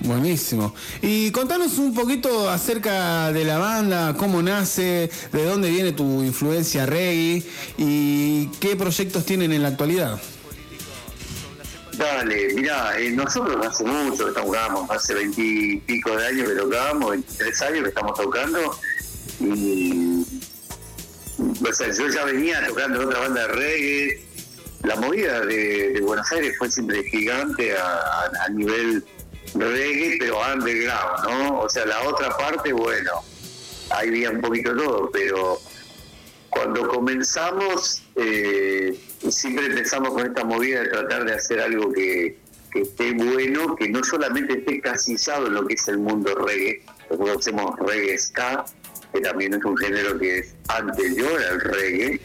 Buenísimo. Y contanos un poquito acerca de la banda, cómo nace, de dónde viene tu influencia reggae y qué proyectos tienen en la actualidad. Dale, mirá, eh, nosotros hace mucho que tocamos, hace veintipico de años que tocamos, 23 años que estamos tocando, y o sea, yo ya venía tocando en otra banda de reggae. La movida de, Buenos Aires fue siempre gigante a- a nivel reggae, pero underground, ¿no? O sea, la otra parte, bueno, ahí había un poquito todo, pero cuando comenzamos, eh, siempre empezamos con esta movida de tratar de hacer algo que, esté bueno, que no solamente esté casillado en lo que es el mundo reggae, nosotros hacemos reggae ska, que también es un género que es anterior al reggae,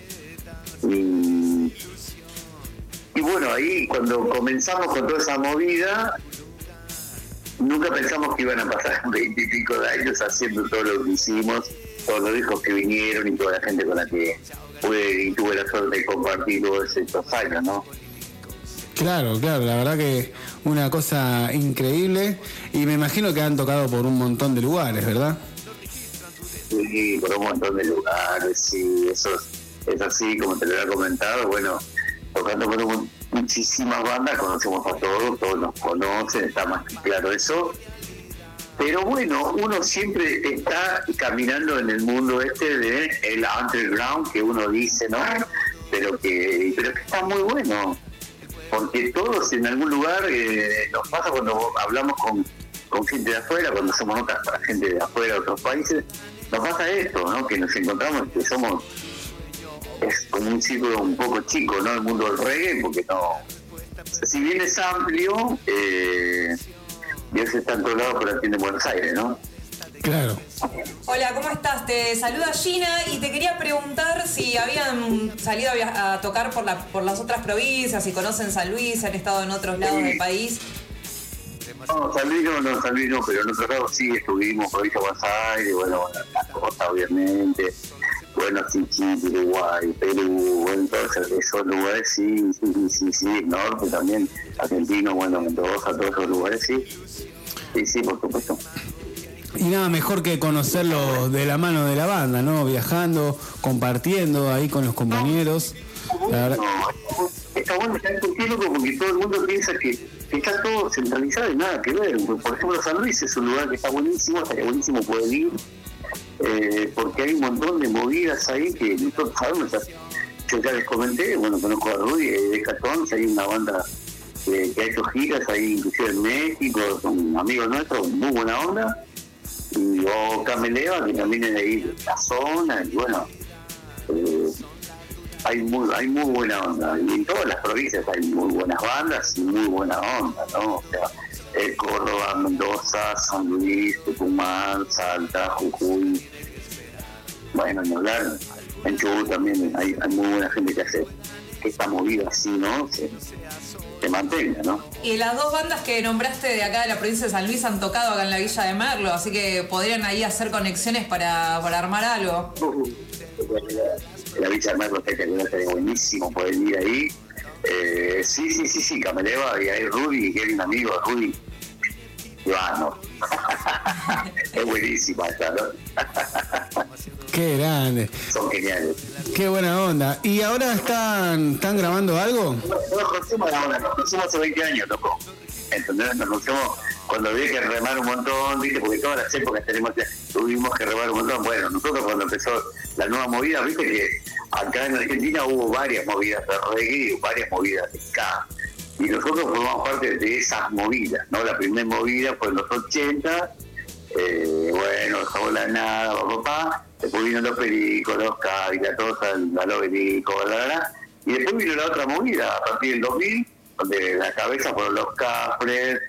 y bueno, ahí cuando comenzamos con toda esa movida, nunca pensamos que iban a pasar veintipico de años haciendo todo lo que hicimos, todos los hijos que vinieron y toda la gente con la que pude y tuve la suerte de compartir todos estos años, ¿no? Claro, claro, la verdad que una cosa increíble y me imagino que han tocado por un montón de lugares, ¿verdad? Sí, por un montón de lugares, y eso es, es así, como te lo había comentado, bueno, tocando con un- muchísimas bandas, conocemos a todos, todos nos conocen, está más claro eso. Pero bueno, uno siempre está caminando en el mundo este de el underground que uno dice, ¿no? Pero que, pero que está muy bueno. Porque todos en algún lugar eh, nos pasa cuando hablamos con, con gente de afuera, cuando somos notas para gente de afuera, de otros países, nos pasa esto, ¿no? Que nos encontramos que somos, es como un círculo un poco chico, ¿no? El mundo del reggae, porque no, si bien es amplio, eh, Dios está en todos lados, pero atiende en Buenos Aires, ¿no? Claro. Hola, ¿cómo estás? Te saluda Gina y te quería preguntar si habían salido a, via- a tocar por, la, por las otras provincias, si conocen San Luis, han estado en otros lados del país. No, San Luis no, no, San Luis no, pero en otros lados sí estuvimos, provincia de Buenos Aires, bueno, bueno, la costa obviamente, bueno, Chile, Uruguay, Perú, bueno, todos esos- lugares sí, sí, sí, sí, norte también, argentino, bueno, Mendoza, todos esos lugares sí, sí, sí, por supuesto. Y nada mejor que conocerlo de la mano de la banda, ¿no? Viajando, compartiendo ahí con los compañeros. La verdad- Está bueno estar contigo porque todo el mundo piensa que, que está todo centralizado y nada que ver. Por ejemplo, San Luis es un lugar que está buenísimo, estaría buenísimo poder ir, eh, porque hay un montón de movidas ahí que nosotros sabemos. Yo ya les comenté, bueno, conozco a Rudy eh, de Catons, hay una banda que, que ha hecho giras ahí, inclusive en México, son amigos nuestros, muy buena onda. Y o Cameleva, que también es de ahí la zona, y bueno, eh, hay muy hay muy buena onda y en todas las provincias hay muy buenas bandas y muy buena onda no o sea eh, Córdoba Mendoza San Luis Tucumán Salta Jujuy. Bueno ni hablar. En Chubut también hay, hay muy buena gente que hace que esta movida así no se, se mantenga no Y las dos bandas que nombraste de acá de la provincia de San Luis han tocado acá en la Villa de Merlo, así que podrían ahí hacer conexiones para, para armar algo. la Villa de Merlo está buenísimo poder ir ahí. Eh, sí, sí, sí, sí, Cameleva y hay Rudy, que es un amigo, Rudy. Ivano. es buenísima esta, ¿no? Qué grande. Son geniales. Qué buena onda. ¿Y ahora están, están grabando algo? Nos conocemos ahora, nos conocemos hace 20 años, loco. ¿Entendés? Nos conocemos cuando había que remar un montón, ¿viste? Porque todas las épocas tenemos, tuvimos que remar un montón. Bueno, nosotros cuando empezó la nueva movida, ¿viste? Que acá en Argentina hubo varias movidas de reggae varias movidas de ska. Y nosotros formamos parte de esas movidas, ¿no? La primera movida fue en los 80, eh, bueno, dejamos la nada, papá, después vino los pericos, los cávilas, todos al obelico, bla, bla, bla. y después vino la otra movida a partir del 2000, donde la cabeza fueron los Cafres,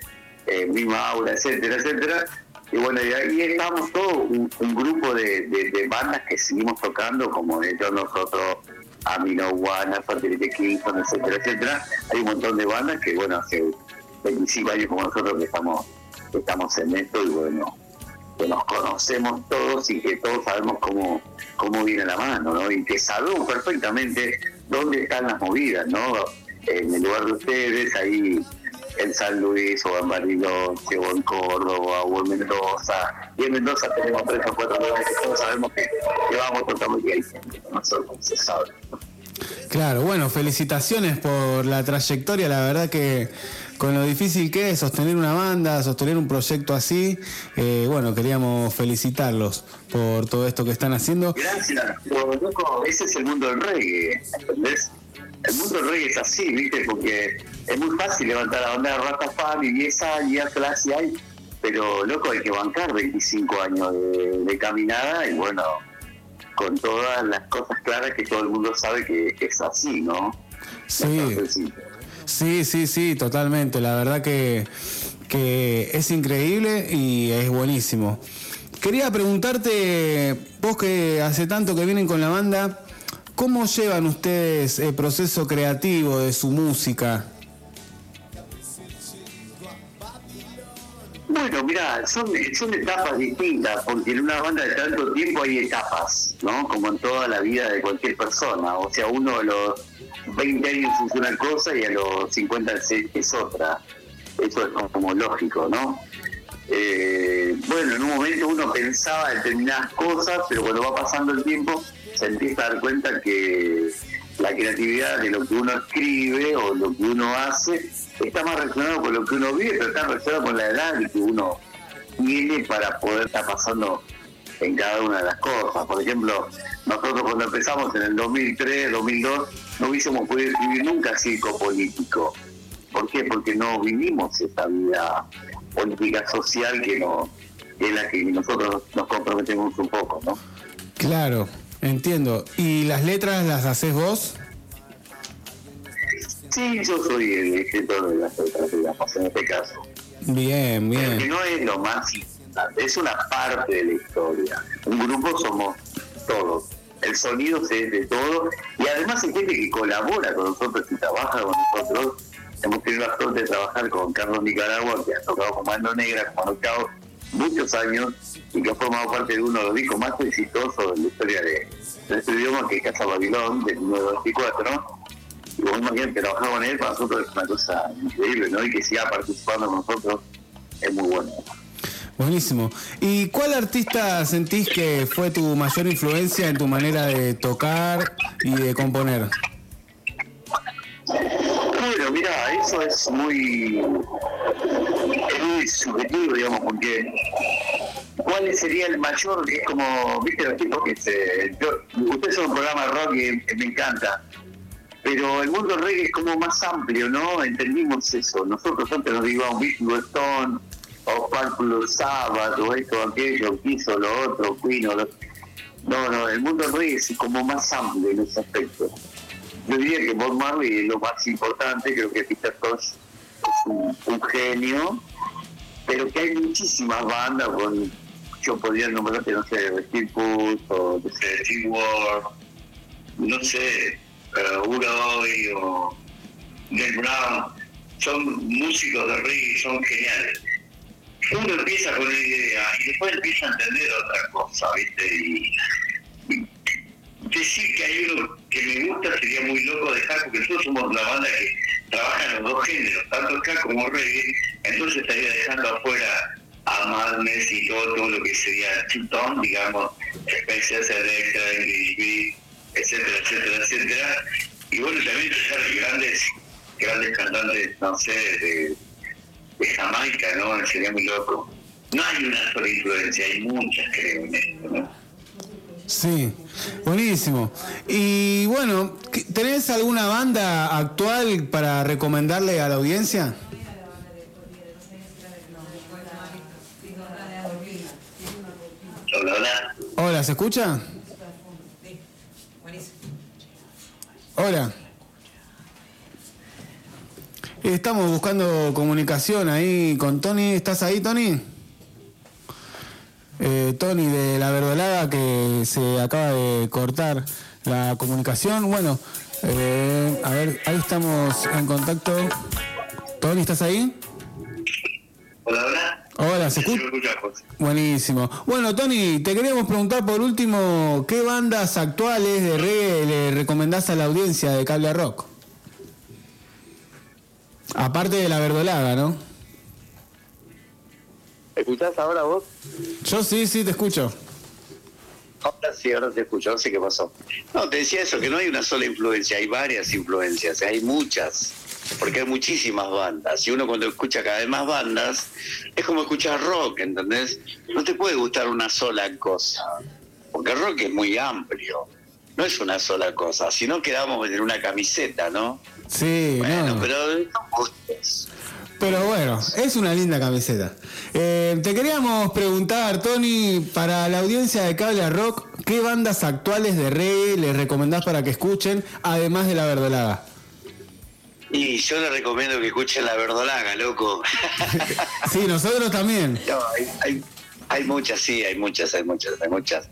eh, Mima Aura, etcétera, etcétera. Y bueno, y ahí estamos todos un, grupo de, de- de bandas que seguimos tocando, como ellos nosotros, Amino One, Fertility Kingston, etcétera, etcétera. Hay un montón de bandas que, bueno, hace 25 años como nosotros que estamos, que estamos en esto y bueno, que nos conocemos todos y que todos sabemos cómo, cómo viene la mano, ¿no? Y que sabemos perfectamente dónde están las movidas, ¿no? En el lugar de ustedes, ahí en San Luis o en Bariloche o en Córdoba o en Mendoza. Y en Mendoza tenemos tres o cuatro lugares que todos sabemos que, que vamos tocando y hay gente, nosotros se sabe. Claro, bueno, felicitaciones por la trayectoria, la verdad que con lo difícil que es sostener una banda, sostener un proyecto así, eh, bueno, queríamos felicitarlos por todo esto que están haciendo. Gracias, loco, ese es el mundo del reggae, ¿entendés? El mundo del reggae es así, ¿viste? Porque es muy fácil levantar la banda de esa y ya clase hay, pero loco, hay que bancar 25 años de, de caminada y bueno, con todas las cosas claras que todo el mundo sabe que, que es así, ¿no? Sí. Sí, sí, sí, totalmente. La verdad que, que es increíble y es buenísimo. Quería preguntarte, vos que hace tanto que vienen con la banda, ¿cómo llevan ustedes el proceso creativo de su música? Bueno, mira, son, etapas distintas, porque en una banda de tanto tiempo hay etapas, ¿no? Como en toda la vida de cualquier persona. O sea, uno a los 20 años es una cosa y a los 50 es, es otra. Eso es como lógico, ¿no? Eh, bueno, en un momento uno pensaba determinadas cosas, pero cuando va pasando el tiempo se empieza a dar cuenta que la creatividad de lo que uno escribe o lo que uno hace está más relacionado con lo que uno vive, pero está relacionado con la edad que uno tiene para poder estar pasando en cada una de las cosas. Por ejemplo, nosotros cuando empezamos en el 2003, 2002, no hubiésemos podido escribir nunca circo político. ¿Por qué? Porque no vivimos esta vida política social que no es la que nosotros nos comprometemos un poco, ¿no? Claro, entiendo. ¿Y las letras las haces vos? Sí, yo soy el escritor de las letras, digamos, en este caso. Bien, Pero que bien. no es lo más importante, es una parte de la historia. Un grupo somos todos. El sonido se es de todo y además hay gente que colabora con nosotros y trabaja con nosotros. Hemos tenido la suerte de trabajar con Carlos Nicaragua, que ha tocado con Mando Negra, como Octavo, muchos años y que ha formado parte de uno de los discos más exitosos de la historia de, este idioma, que es Casa Babilón, de 1924. Y vos imaginate, trabajar con él para nosotros es una cosa increíble, ¿no? Y que siga participando con nosotros es muy bueno. Buenísimo. ¿Y cuál artista sentís que fue tu mayor influencia en tu manera de tocar y de componer? Bueno, mira, eso es muy, muy subjetivo, digamos, porque ¿cuál sería el mayor? Es como, viste, los tipos que se... Yo, ustedes son un programa de rock que, que me encanta, pero el mundo reggae es como más amplio, ¿no? Entendimos eso. Nosotros antes nos digábamos Beatles, Stone, o Purple Sabbath, o esto, aquello, quiso, lo otro, Queen, o lo... No, no, el mundo reggae es como más amplio en ese aspecto. Yo diría que Bob Marley es lo más importante, creo que Peter Tosh es un, genio, pero que hay muchísimas bandas con, yo podría nombrarte, no sé, Steve Puth, o no sé, Steve Ward, no sé, uh, Uroy o Dave Brown, son músicos de reggae, son geniales. Uno empieza con una idea y después empieza a entender otra cosa, ¿viste? Y decir que hay uno que me gusta sería muy loco dejar, porque nosotros somos una banda que trabaja en los dos géneros, tanto ska como reggae, entonces estaría dejando afuera a Madness y todo, todo lo que sería Two-Tone, digamos, Spaces Electra, English etcétera, etcétera, etcétera. Y bueno, también dejar grandes, grandes cantantes, no sé, de, de Jamaica, ¿no? Sería muy loco. No hay una sola influencia, hay muchas, creo, en esto, ¿no? Sí, buenísimo. Y bueno, ¿qué- ¿tenés alguna banda actual para recomendarle a la audiencia? Hola, hola. Hola, ¿se escucha? Hola. Estamos buscando comunicación ahí con Tony. ¿Estás ahí, Tony? Eh, Tony de la verdolaga que se acaba de cortar la comunicación. Bueno, eh, a ver, ahí estamos en contacto. Tony, ¿estás ahí? Hola, hola. Hola, ¿se escucha? Buenísimo. Bueno, Tony, te queríamos preguntar por último, ¿qué bandas actuales de reggae le recomendás a la audiencia de Cable Rock? Aparte de la verdolaga, ¿no? ¿Escuchás ahora vos? Yo sí, sí, te escucho. Ahora sí, ahora te escucho, no sé qué pasó. No, te decía eso, que no hay una sola influencia, hay varias influencias, hay muchas, porque hay muchísimas bandas. Y uno cuando escucha cada vez más bandas, es como escuchar rock, ¿entendés? No te puede gustar una sola cosa, porque el rock es muy amplio, no es una sola cosa, si no quedamos en una camiseta, ¿no? Sí, Bueno, no. pero gustos. Pero bueno, es una linda camiseta. Eh, te queríamos preguntar, Tony, para la audiencia de Cable Rock, ¿qué bandas actuales de reggae les recomendás para que escuchen, además de la verdolaga? Y yo le recomiendo que escuchen La Verdolaga, loco. Sí, nosotros también. No, hay, hay, hay muchas, sí, hay muchas, hay muchas, hay muchas.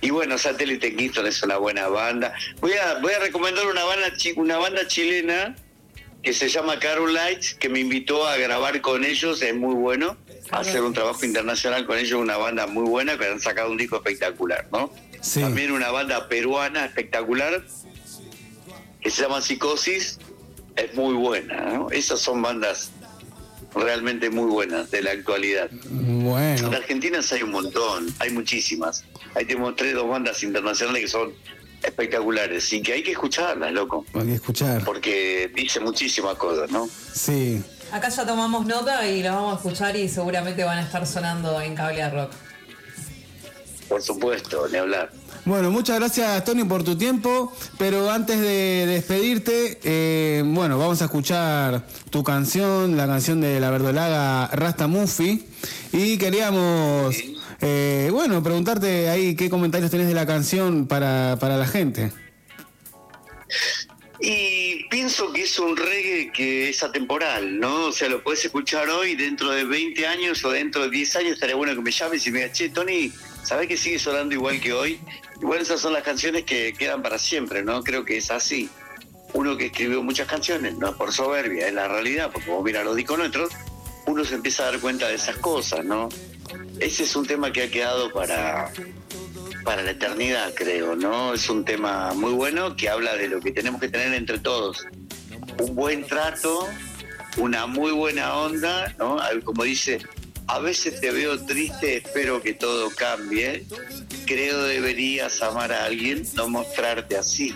Y bueno, Satélite Kingston es una buena banda. Voy a, voy a recomendar una banda, una banda chilena que se llama Carol Lights, que me invitó a grabar con ellos, es muy bueno, a hacer un trabajo internacional con ellos, una banda muy buena, que han sacado un disco espectacular, ¿no? Sí. También una banda peruana espectacular, que se llama Psicosis, es muy buena, ¿no? Esas son bandas realmente muy buenas de la actualidad. Bueno. En Argentina hay un montón, hay muchísimas. Ahí tenemos tres, dos bandas internacionales que son espectaculares y que hay que escucharlas, loco, Hay que escuchar. porque dice muchísimas cosas, ¿no? Sí. Acá ya tomamos nota y las vamos a escuchar y seguramente van a estar sonando en Cable Rock. Por supuesto, ni hablar. Bueno, muchas gracias Tony por tu tiempo, pero antes de despedirte, eh, bueno, vamos a escuchar tu canción, la canción de la verdolaga Rasta Muffy, y queríamos, eh, bueno, preguntarte ahí qué comentarios tenés de la canción para, para la gente. Y pienso que es un reggae que es atemporal, ¿no? O sea, lo puedes escuchar hoy, dentro de 20 años o dentro de 10 años, estaría bueno que me llames y me digas, che, Tony, ¿sabés que sigue sonando igual que hoy? Igual esas son las canciones que quedan para siempre, ¿no? Creo que es así. Uno que escribió muchas canciones, no es por soberbia, es la realidad, porque como mira los discos uno se empieza a dar cuenta de esas cosas, ¿no? Ese es un tema que ha quedado para, para la eternidad, creo, ¿no? Es un tema muy bueno que habla de lo que tenemos que tener entre todos. Un buen trato, una muy buena onda, ¿no? Como dice, a veces te veo triste, espero que todo cambie. Creo deberías amar a alguien, no mostrarte así.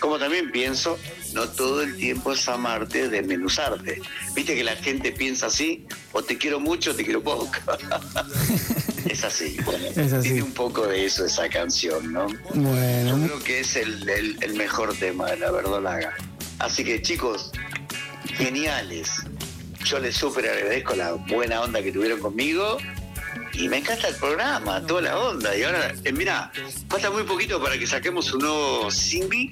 Como también pienso, no todo el tiempo es amarte, desmenuzarte. Viste que la gente piensa así, o te quiero mucho o te quiero poco. es así. Bueno, Es así. Tiene un poco de eso esa canción, ¿no? Bueno, Yo creo que es el, el- el mejor tema de la verdolaga. Así que chicos, geniales. Yo les súper agradezco la buena onda que tuvieron conmigo. Y me encanta el programa, toda la onda. Y ahora, eh, mira, falta muy poquito para que saquemos un nuevo single.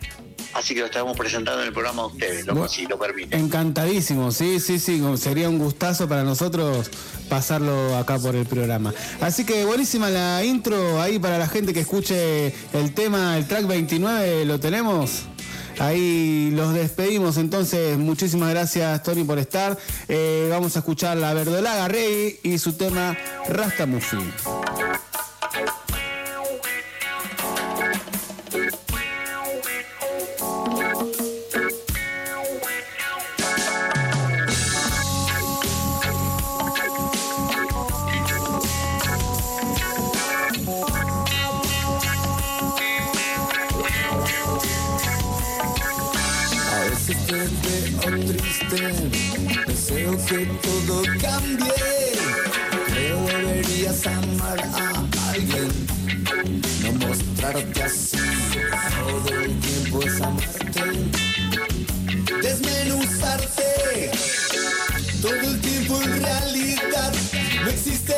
Así que lo estamos presentando en el programa a ustedes, si lo permiten. Encantadísimo, sí, sí, sí, sería un gustazo para nosotros pasarlo acá por el programa. Así que buenísima la intro ahí para la gente que escuche el tema, el track 29, lo tenemos. Ahí los despedimos entonces, muchísimas gracias Tony por estar. Eh, vamos a escuchar la Verdolaga Rey y su tema Rasta Mufi. Que todo cambie. Creo deberías amar a alguien, no mostrarte así. Todo el tiempo es amarte, desmenuzarte. Todo el tiempo en realidad no existe.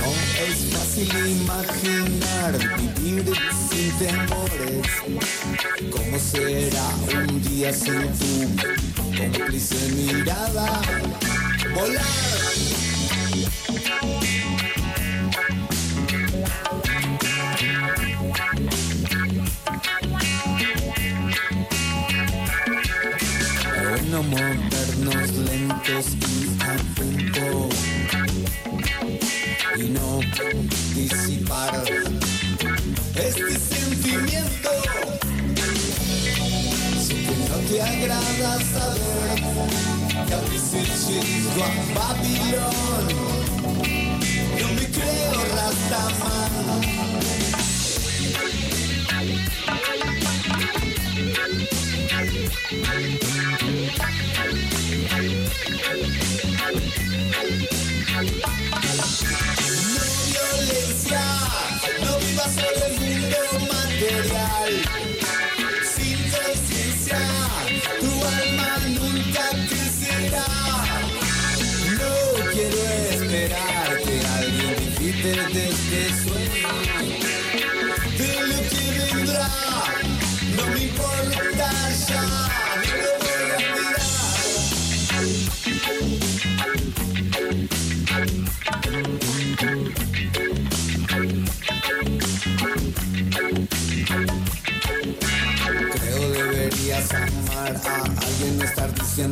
No es fácil imaginar vivir sin temores. ¿Cómo será un día sin tu cómplice mirada? Volar. Bueno, movernos lentos y a y no disipar este sentimiento. Te agrada saber que habéis yendo a Babilón. No me creo Rastaman.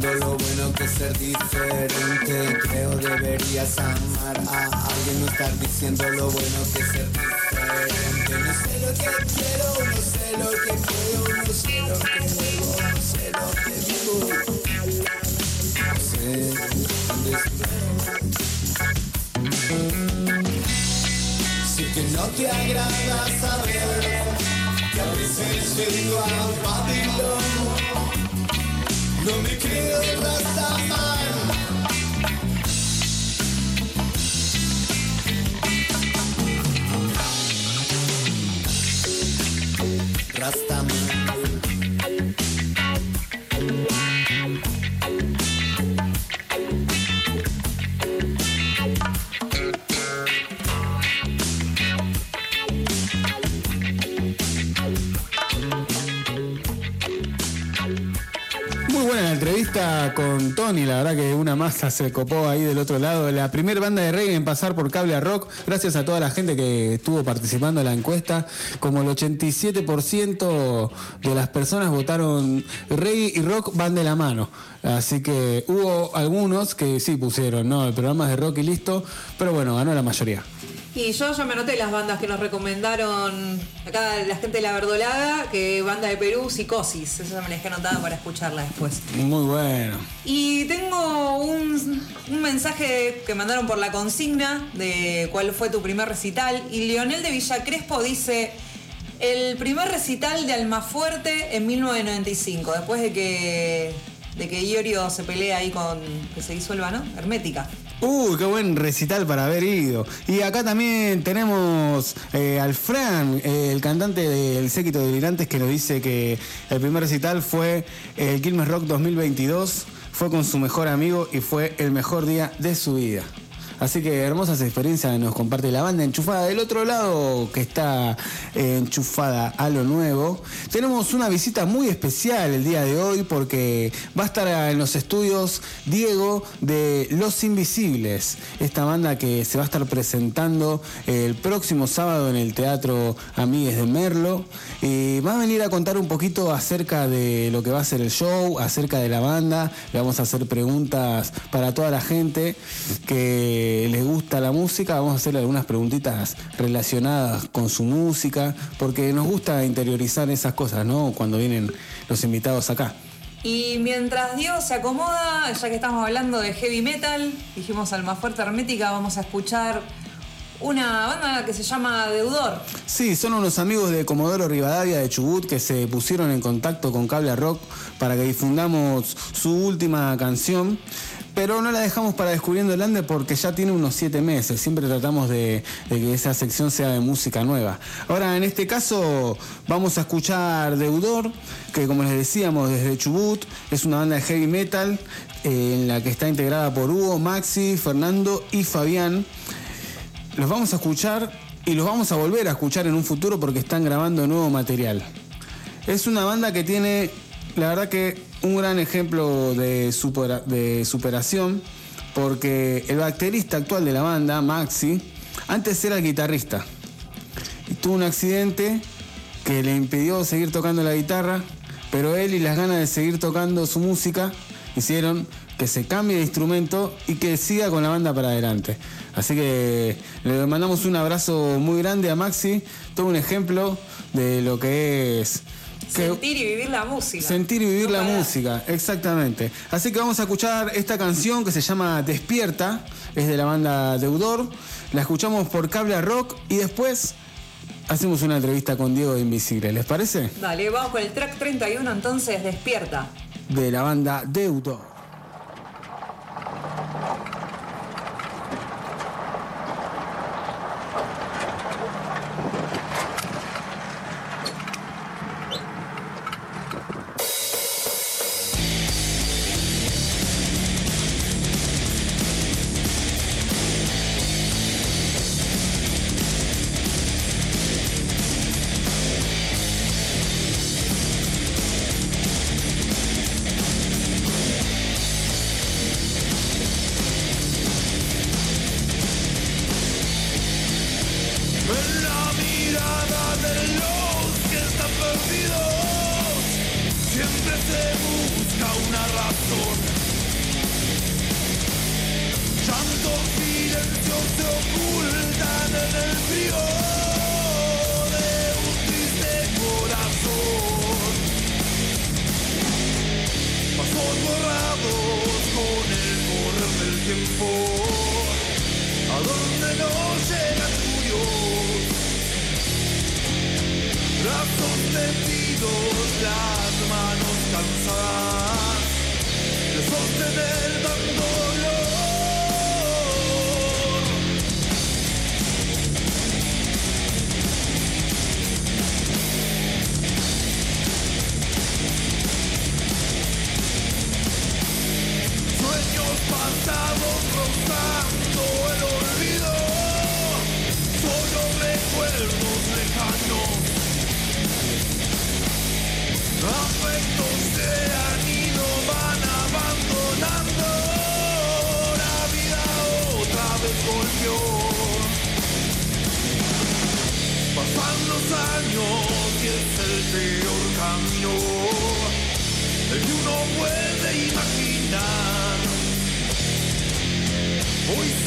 Diciendo lo bueno que es ser diferente. Creo deberías amar a alguien, no estar diciendo lo bueno que es ser diferente. No sé lo que quiero, no sé lo que puedo, no sé lo que debo, no sé lo que digo. No sé dónde. Sé que no te agrada saber que a veces llego a. No me creo Rastaman. Con Tony, la verdad que una masa se copó ahí del otro lado. La primera banda de reggae en pasar por cable a rock, gracias a toda la gente que estuvo participando en la encuesta. Como el 87% de las personas votaron reggae y rock van de la mano. Así que hubo algunos que sí pusieron, ¿no? El programa es de rock y listo, pero bueno, ganó la mayoría. Y yo ya me anoté las bandas que nos recomendaron acá la gente de la Verdolaga, que banda de Perú, Psicosis. Esa me la dejé anotada para escucharla después. Muy bueno. Y tengo un, un mensaje que mandaron por la consigna de cuál fue tu primer recital. Y Leonel de Villa Crespo dice, el primer recital de Almafuerte en 1995, después de que, de que Iorio se pelea ahí con, que se disuelva, ¿no? Hermética. Uy, qué buen recital para haber ido. Y acá también tenemos eh, al Fran, eh, el cantante del Séquito de Delirantes, que nos dice que el primer recital fue el Quilmes Rock 2022. Fue con su mejor amigo y fue el mejor día de su vida. Así que hermosas experiencias nos comparte la banda enchufada. Del otro lado, que está eh, enchufada a lo nuevo, tenemos una visita muy especial el día de hoy porque va a estar en los estudios Diego de Los Invisibles, esta banda que se va a estar presentando el próximo sábado en el Teatro Amigues de Merlo. Y va a venir a contar un poquito acerca de lo que va a ser el show, acerca de la banda. Le vamos a hacer preguntas para toda la gente que les gusta la música. Vamos a hacerle algunas preguntitas relacionadas con su música, porque nos gusta interiorizar esas cosas, ¿no? Cuando vienen los invitados acá. Y mientras Dios se acomoda, ya que estamos hablando de heavy metal, dijimos Alma Fuerte Hermética, vamos a escuchar una banda que se llama Deudor. Sí, son unos amigos de Comodoro Rivadavia de Chubut que se pusieron en contacto con Cable Rock para que difundamos su última canción. Pero no la dejamos para Descubriendo el Ande porque ya tiene unos siete meses. Siempre tratamos de, que esa sección sea de música nueva. Ahora, en este caso, vamos a escuchar Deudor, que como les decíamos, desde Chubut, es una banda de heavy metal eh, en la que está integrada por Hugo, Maxi, Fernando y Fabián. Los vamos a escuchar y los vamos a volver a escuchar en un futuro porque están grabando nuevo material. Es una banda que tiene, la verdad que, un gran ejemplo de, supera- de superación porque el baterista actual de la banda, Maxi, antes era guitarrista. Y tuvo un accidente que le impidió seguir tocando la guitarra, pero él y las ganas de seguir tocando su música hicieron que se cambie de instrumento y que siga con la banda para adelante. Así que le mandamos un abrazo muy grande a Maxi, todo un ejemplo de lo que es Sentir y vivir la música. Sentir y vivir No la música, exactamente. Así que vamos a escuchar esta canción que se llama Despierta, es de la banda Deudor. La escuchamos por Cable a Rock y después hacemos una entrevista con Diego de Invisible. ¿Les parece? Dale, vamos con el track 31 entonces, despierta. De la banda Deudor.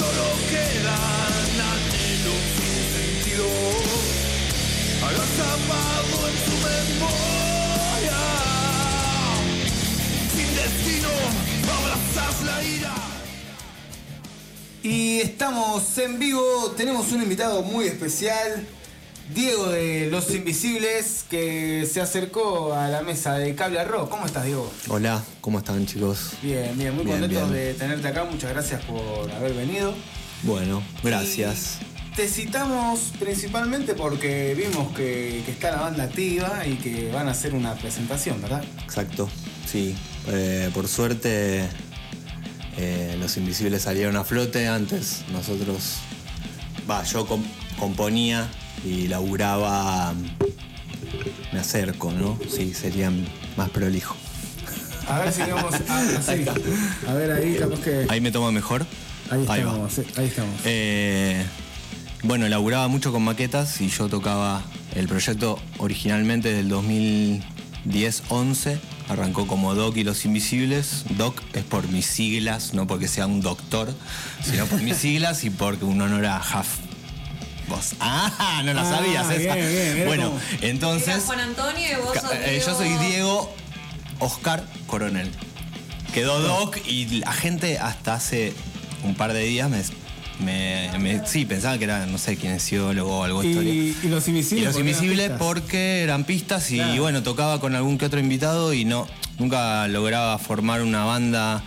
Solo quedan anhelos sin sentido, agazapado en su memoria. Sin destino, abrazas la ira. Y estamos en vivo, tenemos un invitado muy especial, Diego de Los Invisibles, que se acercó a la mesa de Cable Rock. ¿Cómo estás, Diego? Hola, ¿cómo están chicos? Bien, bien, muy Bien, contentos bien. de tenerte acá, muchas gracias por haber venido. Bueno, gracias. Te citamos principalmente porque vimos que, que está la banda activa y que van a hacer una presentación, ¿verdad? Exacto, sí. Eh, por suerte eh, los invisibles salieron a flote antes. Nosotros, va, yo com- componía y laburaba, me acerco, ¿no? Sí, sería más prolijo. A ver si vamos a, así. A ver ahí, capaz que. Ahí me toma mejor. Ahí estamos, ahí estamos. Eh, bueno, laburaba mucho con maquetas y yo tocaba el proyecto originalmente del 2010-11. Arrancó como Doc y los Invisibles. Doc es por mis siglas, no porque sea un doctor, sino por mis siglas y porque un honor a Huff. Vos. Ah, no la Ah, sabías esa. bien, bien, era bueno, entonces. Juan Antonio y vos sos Eh, Diego. yo soy Diego Oscar Coronel. Quedó Doc y la gente hasta hace un par de días me, me- me- sí, pensaba que era, no sé, kinesiólogo o algo historia. Y, y los invisibles. Y los ¿por qué eran invisibles pistas? porque eran pistas y Claro. bueno, tocaba con algún que otro invitado y no, nunca lograba formar una banda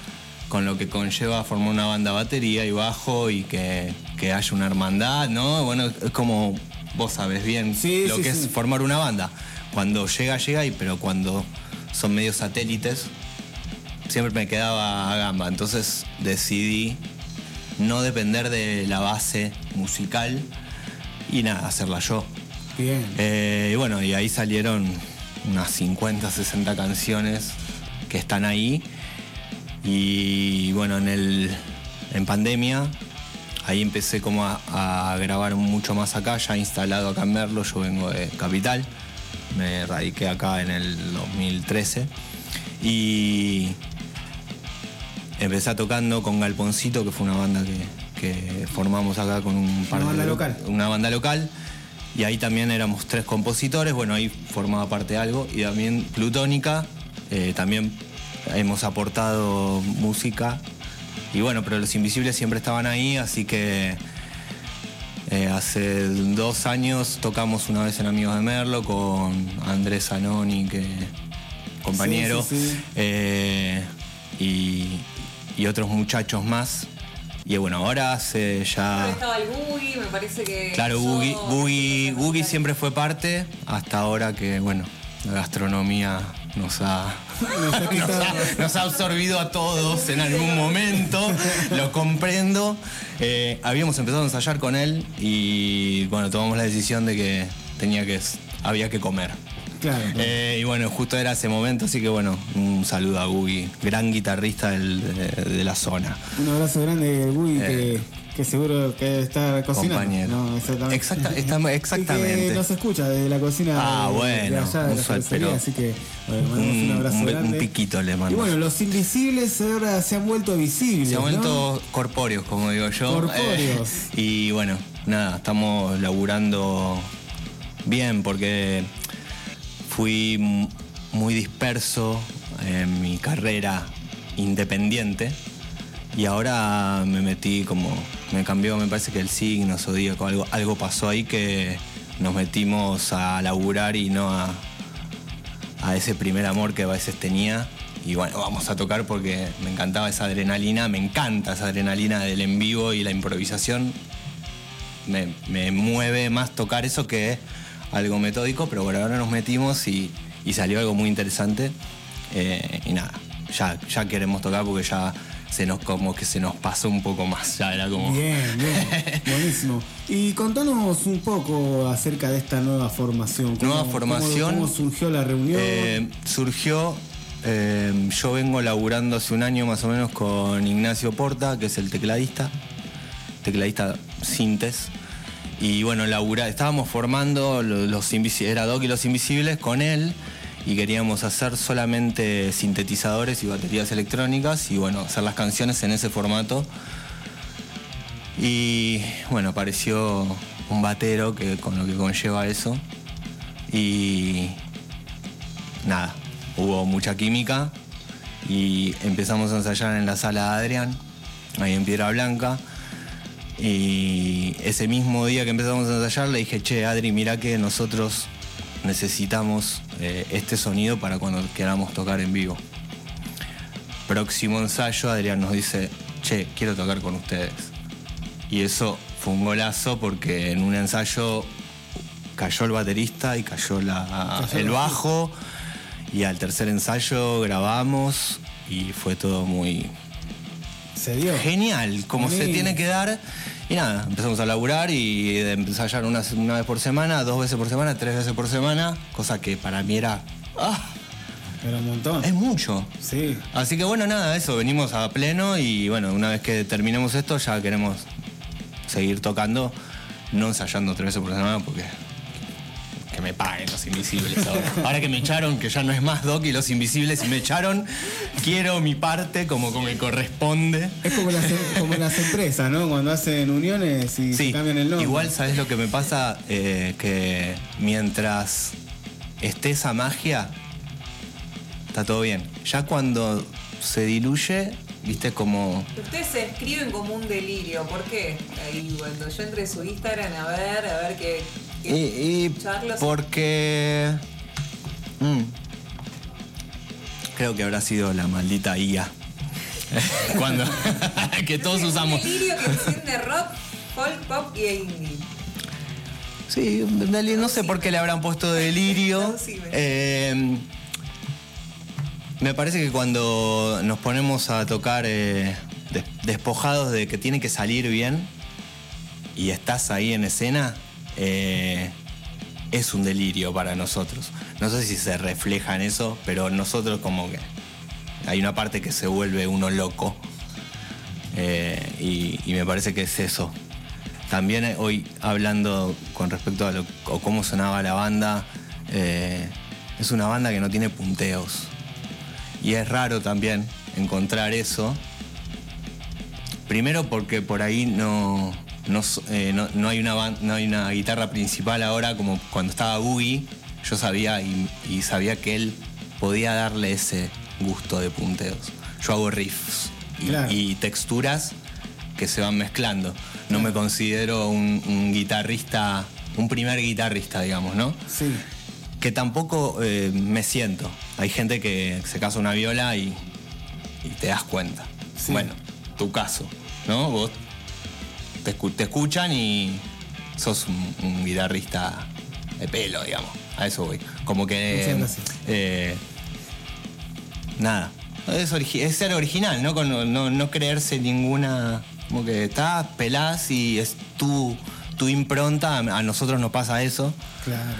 con lo que conlleva formar una banda batería y bajo y que, que haya una hermandad, ¿no? Bueno, es como vos sabes bien lo sí, que sí. es formar una banda. Cuando llega, llega y pero cuando son medios satélites, siempre me quedaba a gamba. Entonces decidí no depender de la base musical y nada, hacerla yo. Bien. Eh, y bueno, y ahí salieron unas 50, 60 canciones que están ahí. Y bueno, en el en pandemia, ahí empecé como a, a grabar mucho más acá, ya instalado acá en Merlo, yo vengo de Capital, me radiqué acá en el 2013. Y empecé tocando con Galponcito, que fue una banda que, que formamos acá con un par Una banda local. Una banda local. Y ahí también éramos tres compositores, bueno, ahí formaba parte de algo. Y también Plutónica, eh, también hemos aportado música. Y bueno, pero los invisibles siempre estaban ahí, así que eh, hace dos años tocamos una vez en Amigos de Merlo con Andrés Anoni, que compañero, Sí, sí, sí. eh, y, y otros muchachos más. Y bueno, ahora hace Ahora ya... estaba el Boogie, me parece que. Claro, Boogie, Boogie siempre fue parte, hasta ahora que, bueno, la gastronomía nos ha, nos ha, nos ha absorbido a todos en algún momento, lo comprendo. Eh, habíamos empezado a ensayar con él y, bueno, tomamos la decisión de que tenía que, había que comer. Claro. Eh, y bueno, justo era ese momento, así que bueno, un saludo a Boogie, gran guitarrista del- de, de la zona. Un abrazo grande que, Eh. que seguro que está cocinando. Compañero. No, exactamente. Exacta- está- exactamente. Y que nos escucha desde la cocina Ah, de, de bueno, allá de la pero- así que bueno, un, Un, abrazo un- un grande. piquito le mando. y bueno, los invisibles ahora se han vuelto visibles. Se han ¿no? vuelto corpóreos, como digo yo. Corpóreos. Eh, y bueno, nada, estamos laburando bien porque fui muy disperso en mi carrera independiente y ahora me metí como, me cambió, me parece que el signo zodíaco, algo, algo pasó ahí que nos metimos a laburar y no a, a ese primer amor que a veces tenía. Y bueno, vamos a tocar porque me encantaba esa adrenalina, me encanta esa adrenalina del en vivo y la improvisación. Me, me mueve más tocar eso que algo metódico, pero bueno, ahora nos metimos y, y salió algo muy interesante. Eh, y nada, ya, ya queremos tocar porque ya se nos como que se nos pasó un poco más. Ya era como. Bien, bien. Buenísimo. Y contanos un poco acerca de esta nueva formación. ¿Cómo- Nueva cómo- formación. ¿Cómo, surgió la reunión? Eh, surgió, eh, yo vengo laburando hace un año más o menos con Ignacio Porta, que es el tecladista, tecladista Sintes. Y bueno, labura, estábamos formando lo- los, era Doc y los Invisibles con él y queríamos hacer solamente sintetizadores y baterías electrónicas y bueno, hacer las canciones en ese formato. Y bueno, apareció un batero que, con lo que conlleva eso. Y nada, hubo mucha química y empezamos a ensayar en la sala de Adrián, ahí en Piedra Blanca. Y ese mismo día que empezamos a ensayar le dije, che, Adri, mira que nosotros necesitamos eh, este sonido para cuando queramos tocar en vivo. Próximo ensayo, Adrián nos dice, che, quiero tocar con ustedes. Y eso fue un golazo porque en un ensayo cayó el baterista y cayó la- el bajo. Y al tercer ensayo grabamos y fue todo muy Se dio. genial, como se tiene que dar. Y nada, empezamos a laburar y de ensayar una, una vez por semana, dos veces por semana, tres veces por semana, cosa que para mí era. ¡Ah! Era un montón. Es mucho. Sí. Así que bueno, nada, eso, venimos a pleno y bueno, una vez que terminemos esto ya queremos seguir tocando, no ensayando tres veces por semana porque que me paguen los invisibles ahora. Ahora que me echaron, que ya no es más Doc y los invisibles y me echaron, quiero mi parte como, como me corresponde. Es como las, como las empresas, ¿no? Cuando hacen uniones y se cambian el nombre. igual sabes lo que me pasa, Eh, que mientras esté esa magia, está todo bien. Ya cuando se diluye, viste como... Ustedes se escriben como un delirio. ¿Por qué? Ahí cuando yo entré a su Instagram a ver, a ver qué. Y, porque... mm, creo que habrá sido la maldita IA. Cuando... que todos usamos. Delirio que rock, folk, pop y indie. Sí, no sé por qué le habrán puesto delirio. Eh, me parece que cuando nos ponemos a tocar eh, des- despojados de que tiene que salir bien y estás ahí en escena, eh, es un delirio para nosotros. No sé si se refleja en eso, pero nosotros como que hay una parte que se vuelve uno loco. Eh, y, me parece que es eso. También eh, hoy hablando con respecto a cómo sonaba la banda, es una banda que no tiene punteos. Y es raro también encontrar eso. Primero porque por ahí no, no, eh, no- no hay una no hay una guitarra principal ahora como cuando estaba Boogie. Yo sabía y, y sabía que él podía darle ese gusto de punteos. Yo hago riffs y, Claro. y texturas que se van mezclando. No me considero un, un guitarrista, un primer guitarrista, digamos, ¿no? Sí. Que tampoco eh, me siento. Hay gente que se casa una viola y, y te das cuenta. Bueno, tu caso, ¿no? Vos te, escu- te escuchan y sos un, un guitarrista de pelo, digamos. A eso voy. Como que. Gracias. eh, nada. Es, es ser original, ¿no? Con- no, no creerse ninguna. Como que estás, pelás y es tu, tu impronta. A nosotros nos pasa eso.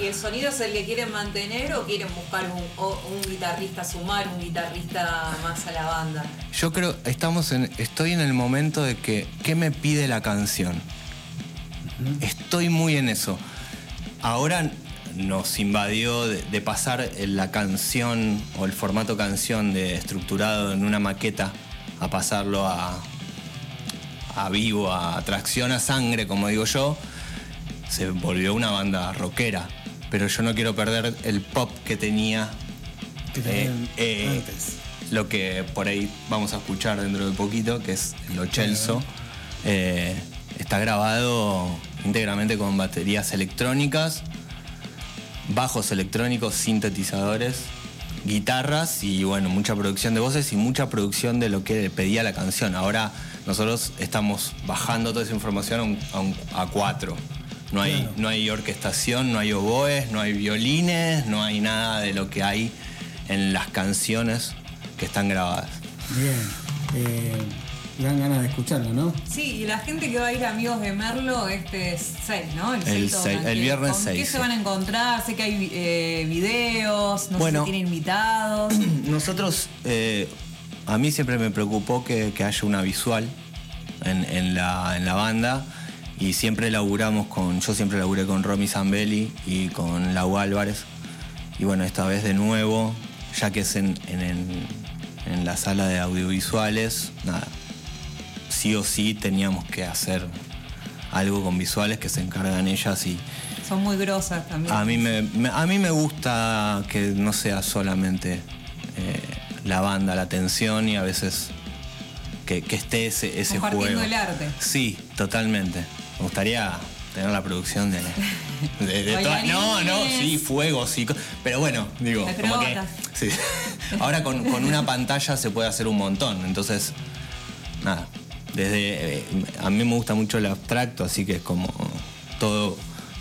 ¿Y el sonido es el que quieren mantener o quieren buscar un, o- un guitarrista, sumar un guitarrista más a la banda? Yo creo, estamos en, estoy en el momento de que, ¿qué me pide la canción? Estoy muy en eso. Ahora nos invadió de, de pasar la canción o el formato canción de estructurado en una maqueta a pasarlo a, a vivo, a tracción a sangre, como digo yo, se volvió una banda rockera. Pero yo no quiero perder el pop que tenía eh, eh, antes. lo que por ahí vamos a escuchar dentro de poquito, que es Lo Chelso. Eh, está grabado íntegramente con baterías electrónicas, bajos electrónicos, sintetizadores, guitarras y bueno, mucha producción de voces y mucha producción de lo que pedía la canción. Ahora nosotros estamos bajando toda esa información a, un- a un- a cuatro. No hay, Claro. no hay orquestación, no hay oboes, no hay violines, no hay nada de lo que hay en las canciones que están grabadas. Bien. eh, dan ganas de escucharlo, ¿no? Sí, y la gente que va a ir a Amigos de Merlo este 6, ¿no? El seis seis- tocan. el ¿Qué- viernes ¿Con qué seis, se van a encontrar? Sé que hay eh, videos, no Bueno. sé si tienen invitados. Nosotros, eh, a mí siempre me preocupó que, que haya una visual en, en la, en la banda y siempre laburamos con, yo siempre laburé con Romy Zambelli y con Lau Álvarez y bueno, esta vez de nuevo, ya que es en, en- la sala de audiovisuales, nada, sí o sí teníamos que hacer algo con visuales que se encargan ellas y Son muy grosas también. a mí me, me- a mí me gusta que no sea solamente eh, la banda, la tensión y a veces que, que esté ese, ese juego. el arte. Sí, totalmente. Me gustaría tener la producción de, de- de todas- No, no, sí, fuegos y co- Pero bueno, digo, como que. Sí. Ahora con, con una pantalla se puede hacer un montón. Entonces, nada. Desde. eh, a mí me gusta mucho el abstracto, así que es como. Todo,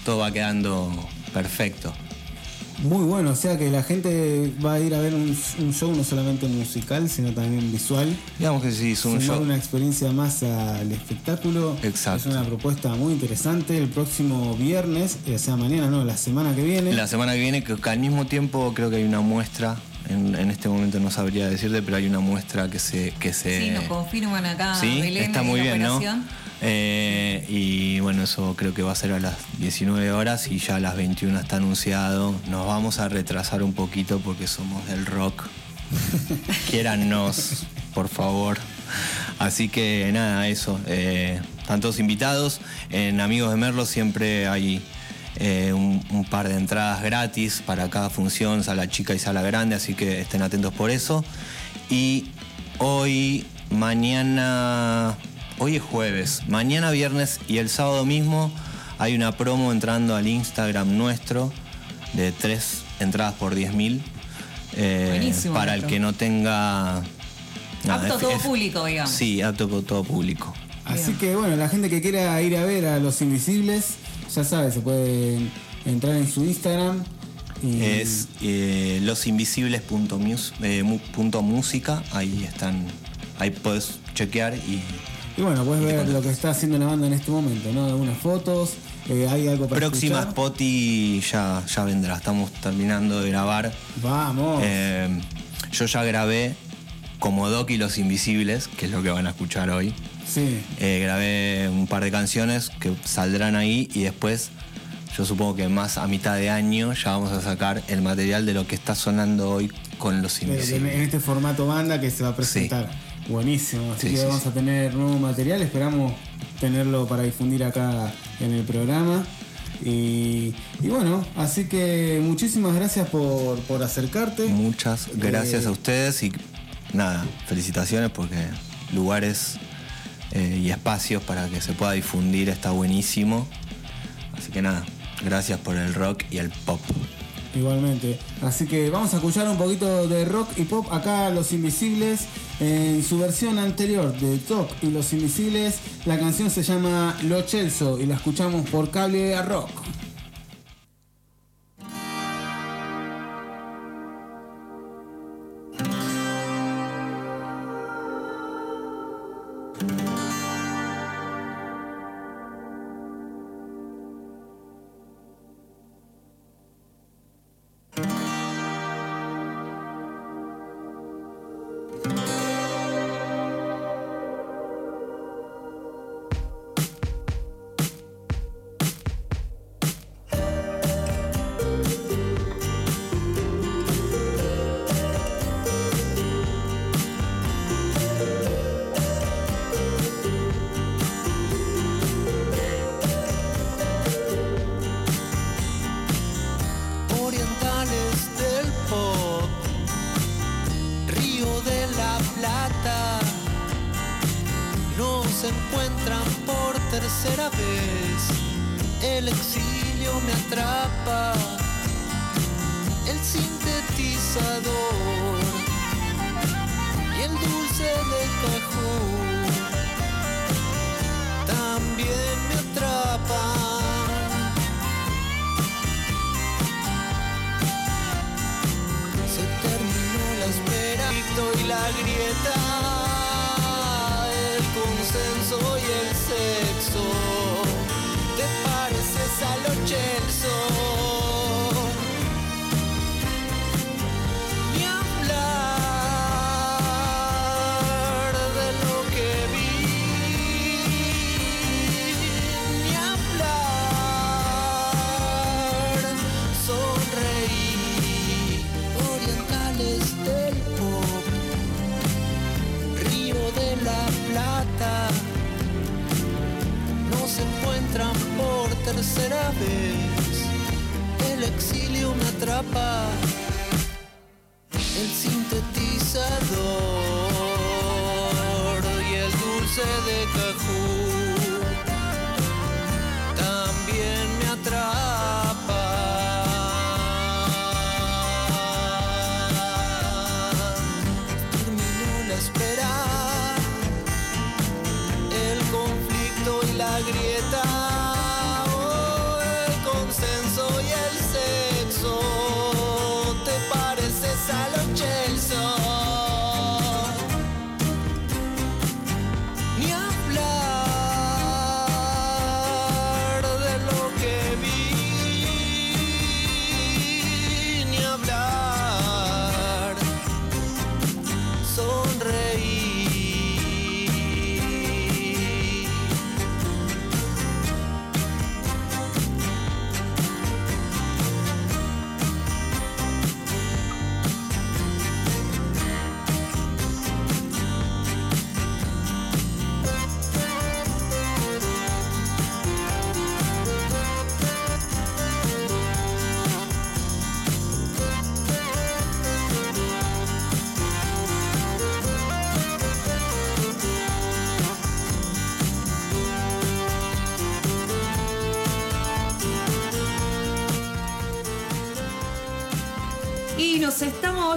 todo va quedando perfecto. Muy bueno, o sea que la gente va a ir a ver un, un show no solamente musical, sino también visual. Digamos que sí, es un show. una experiencia más al espectáculo. Exacto. Es una propuesta muy interesante. El próximo viernes, eh, o sea, mañana no, la semana que viene. La semana que viene, que al mismo tiempo creo que hay una muestra. En, en este momento no sabría decirte, pero hay una muestra que se. Que se Sí, nos confirman acá Sí, Belén está en muy bien, ¿no? Eh, y bueno, eso creo que va a ser a las 19 horas y ya a las 21 está anunciado. Nos vamos a retrasar un poquito porque somos del rock. Quiérannos, por favor. Así que nada, eso. Eh, están todos invitados. En Amigos de Merlo siempre hay eh, un, un par de entradas gratis para cada función, sala chica y sala grande, así que estén atentos por eso. Y hoy, mañana, hoy es jueves, mañana viernes y el sábado mismo hay una promo entrando al Instagram nuestro de tres entradas por 10 mil. Buenísimo para el que no tenga... nada, Apto a es- todo es- público, digamos. Sí, apto todo público. Así que bueno, la gente que quiera ir a ver a Los Invisibles, ya sabe, se puede entrar en su Instagram. Y Es eh, losinvisibles.música, ahí están, ahí puedes chequear y Y bueno, puedes ver lo que está haciendo la banda en este momento, ¿no? Algunas fotos, eh, hay algo para próxima escuchar. Spotty ya, ya vendrá, estamos terminando de grabar. Vamos. Eh, yo ya grabé como Doc y los Invisibles, que es lo que van a escuchar hoy. Sí. Eh, grabé un par de canciones que saldrán ahí y después, yo supongo que más a mitad de año ya vamos a sacar el material de lo que está sonando hoy con los Invisibles. en este formato banda que se va a presentar. Buenísimo. Así Sí, que sí, vamos sí. a tener nuevo material. Esperamos tenerlo para difundir acá en el programa. Y, y bueno, así que muchísimas gracias por, por acercarte. Muchas gracias Eh, a ustedes y nada, felicitaciones porque lugares eh, y espacios para que se pueda difundir está buenísimo. Así que nada, gracias por el rock y el pop. Igualmente. Así que vamos a escuchar un poquito de rock y pop acá Los Invisibles en su versión anterior de Talk y Los Invisibles. La canción se llama Lo Chelso y la escuchamos por cable a rock.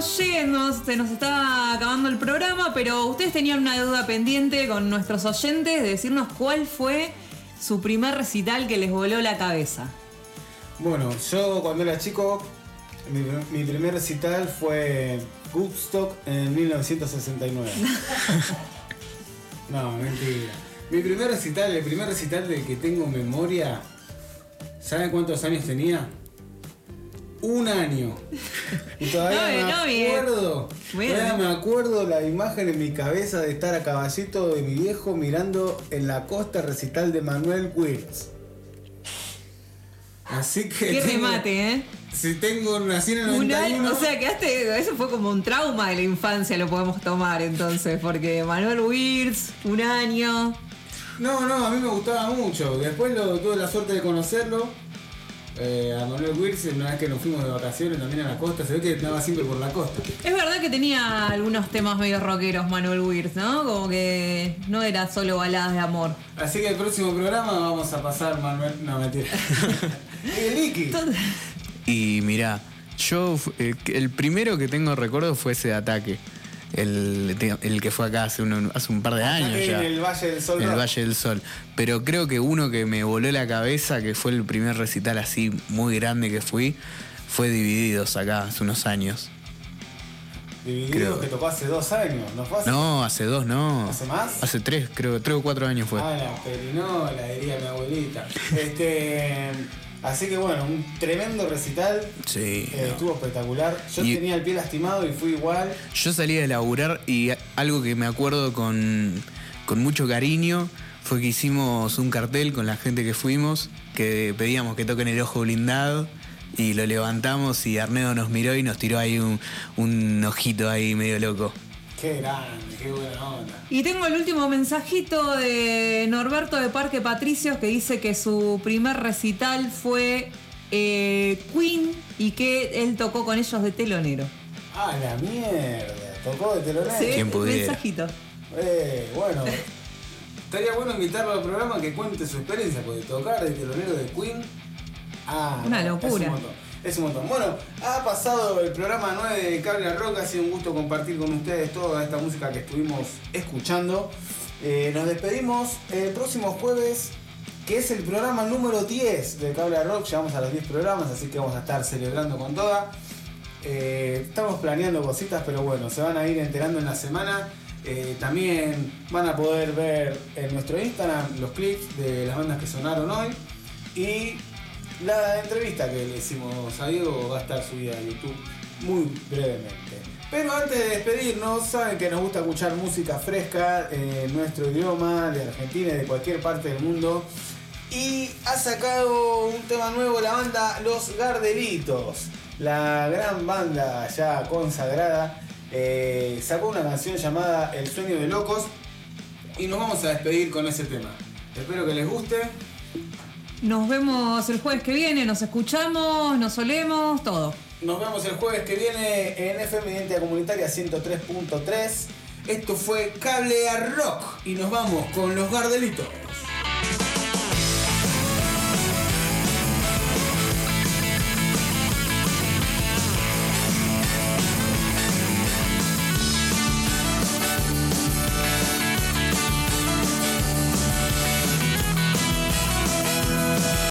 Estamos yendo, se nos está acabando el programa, pero ustedes tenían una deuda pendiente con nuestros oyentes de decirnos cuál fue su primer recital que les voló la cabeza. Bueno, yo cuando era chico, mi, mi primer recital fue Woodstock en 1969. no, mentira. Mi primer recital, el primer recital del que tengo memoria, ¿saben cuántos años tenía? Un año. Y todavía No, me no, acuerdo. Todavía me acuerdo la imagen en mi cabeza de estar a caballito de mi viejo mirando en la costa recital de Manuel Wirtz. Así que. Qué tengo- remate, ¿eh? Si tengo nací en el Un 91. año, o sea, quedaste, eso fue como un trauma de la infancia, lo podemos tomar entonces, porque Manuel Wirtz, un año. No, no, a mí me gustaba mucho. Después lo, tuve la suerte de conocerlo. Eh, a Manuel Wirtz, una vez que nos fuimos de vacaciones también a la costa. Se ve que andaba siempre por la costa. Es verdad que tenía algunos temas medio rockeros Manuel Wirtz, ¿no? Como que no era solo baladas de amor. Así que el próximo programa vamos a pasar Manuel. No, mentira. ¡Eh, Licky! Y mirá, yo fu- eh, el primero que tengo recuerdo fue ese de ataque. El, el que fue acá hace, uno- hace un par de años ya. en el Valle del Sol En el. Valle del Sol. Pero creo que uno que me voló la cabeza, que fue el primer recital así muy grande que fui, fue Divididos acá hace unos años. Divididos Creo. que tocó hace dos años. ¿No fue hace? No, hace dos no. ¿Hace más? Hace tres, creo, tres o cuatro años fue. Ah, la perinola, diría mi abuelita. Este. Así que bueno, un tremendo recital. Sí. eh, Estuvo espectacular. Yo Y- tenía el pie lastimado y fui igual. Yo salí de laburar y algo que me acuerdo con, con mucho cariño fue que hicimos un cartel con la gente que fuimos, que pedíamos que toquen el ojo blindado y lo levantamos y Arnedo nos miró y nos tiró ahí un, un ojito ahí medio loco. Qué grande, qué buena onda. Y tengo el último mensajito de Norberto de Parque Patricios que dice que su primer recital fue eh, Queen y que él tocó con ellos de telonero. Ah, la mierda. Tocó de telonero. Sí, mensajito. Eh, bueno. Estaría bueno invitarlo al programa que cuente su experiencia, porque tocar de telonero de Queen. Ah, Una locura. Es un montón. Es un montón. Bueno, ha pasado el programa 9 de Cable Rock. Ha sido un gusto compartir con ustedes toda esta música que estuvimos escuchando. Eh, nos despedimos el próximo jueves, que es el programa número 10 de Cable Rock. Llegamos a los 10 programas, así que vamos a estar celebrando con toda. Eh, estamos planeando cositas, pero bueno, se van a ir enterando en la semana. Eh, también van a poder ver en nuestro Instagram los clips de las bandas que sonaron hoy. Y la entrevista que le hicimos a Diego va a estar subida a YouTube muy brevemente. Pero antes de despedirnos, saben que nos gusta escuchar música fresca en nuestro idioma, de Argentina y de cualquier parte del mundo. Y ha sacado un tema nuevo la banda Los Gardelitos, la gran banda ya consagrada. eh, sacó una canción llamada El sueño de locos y nos vamos a despedir con ese tema. Espero que les guste. Nos vemos el jueves que viene, nos escuchamos, nos solemos, todo. Nos vemos el jueves que viene en FM Identidad Comunitaria 103.3. Esto fue Cable a Rock y nos vamos con los Gardelitos.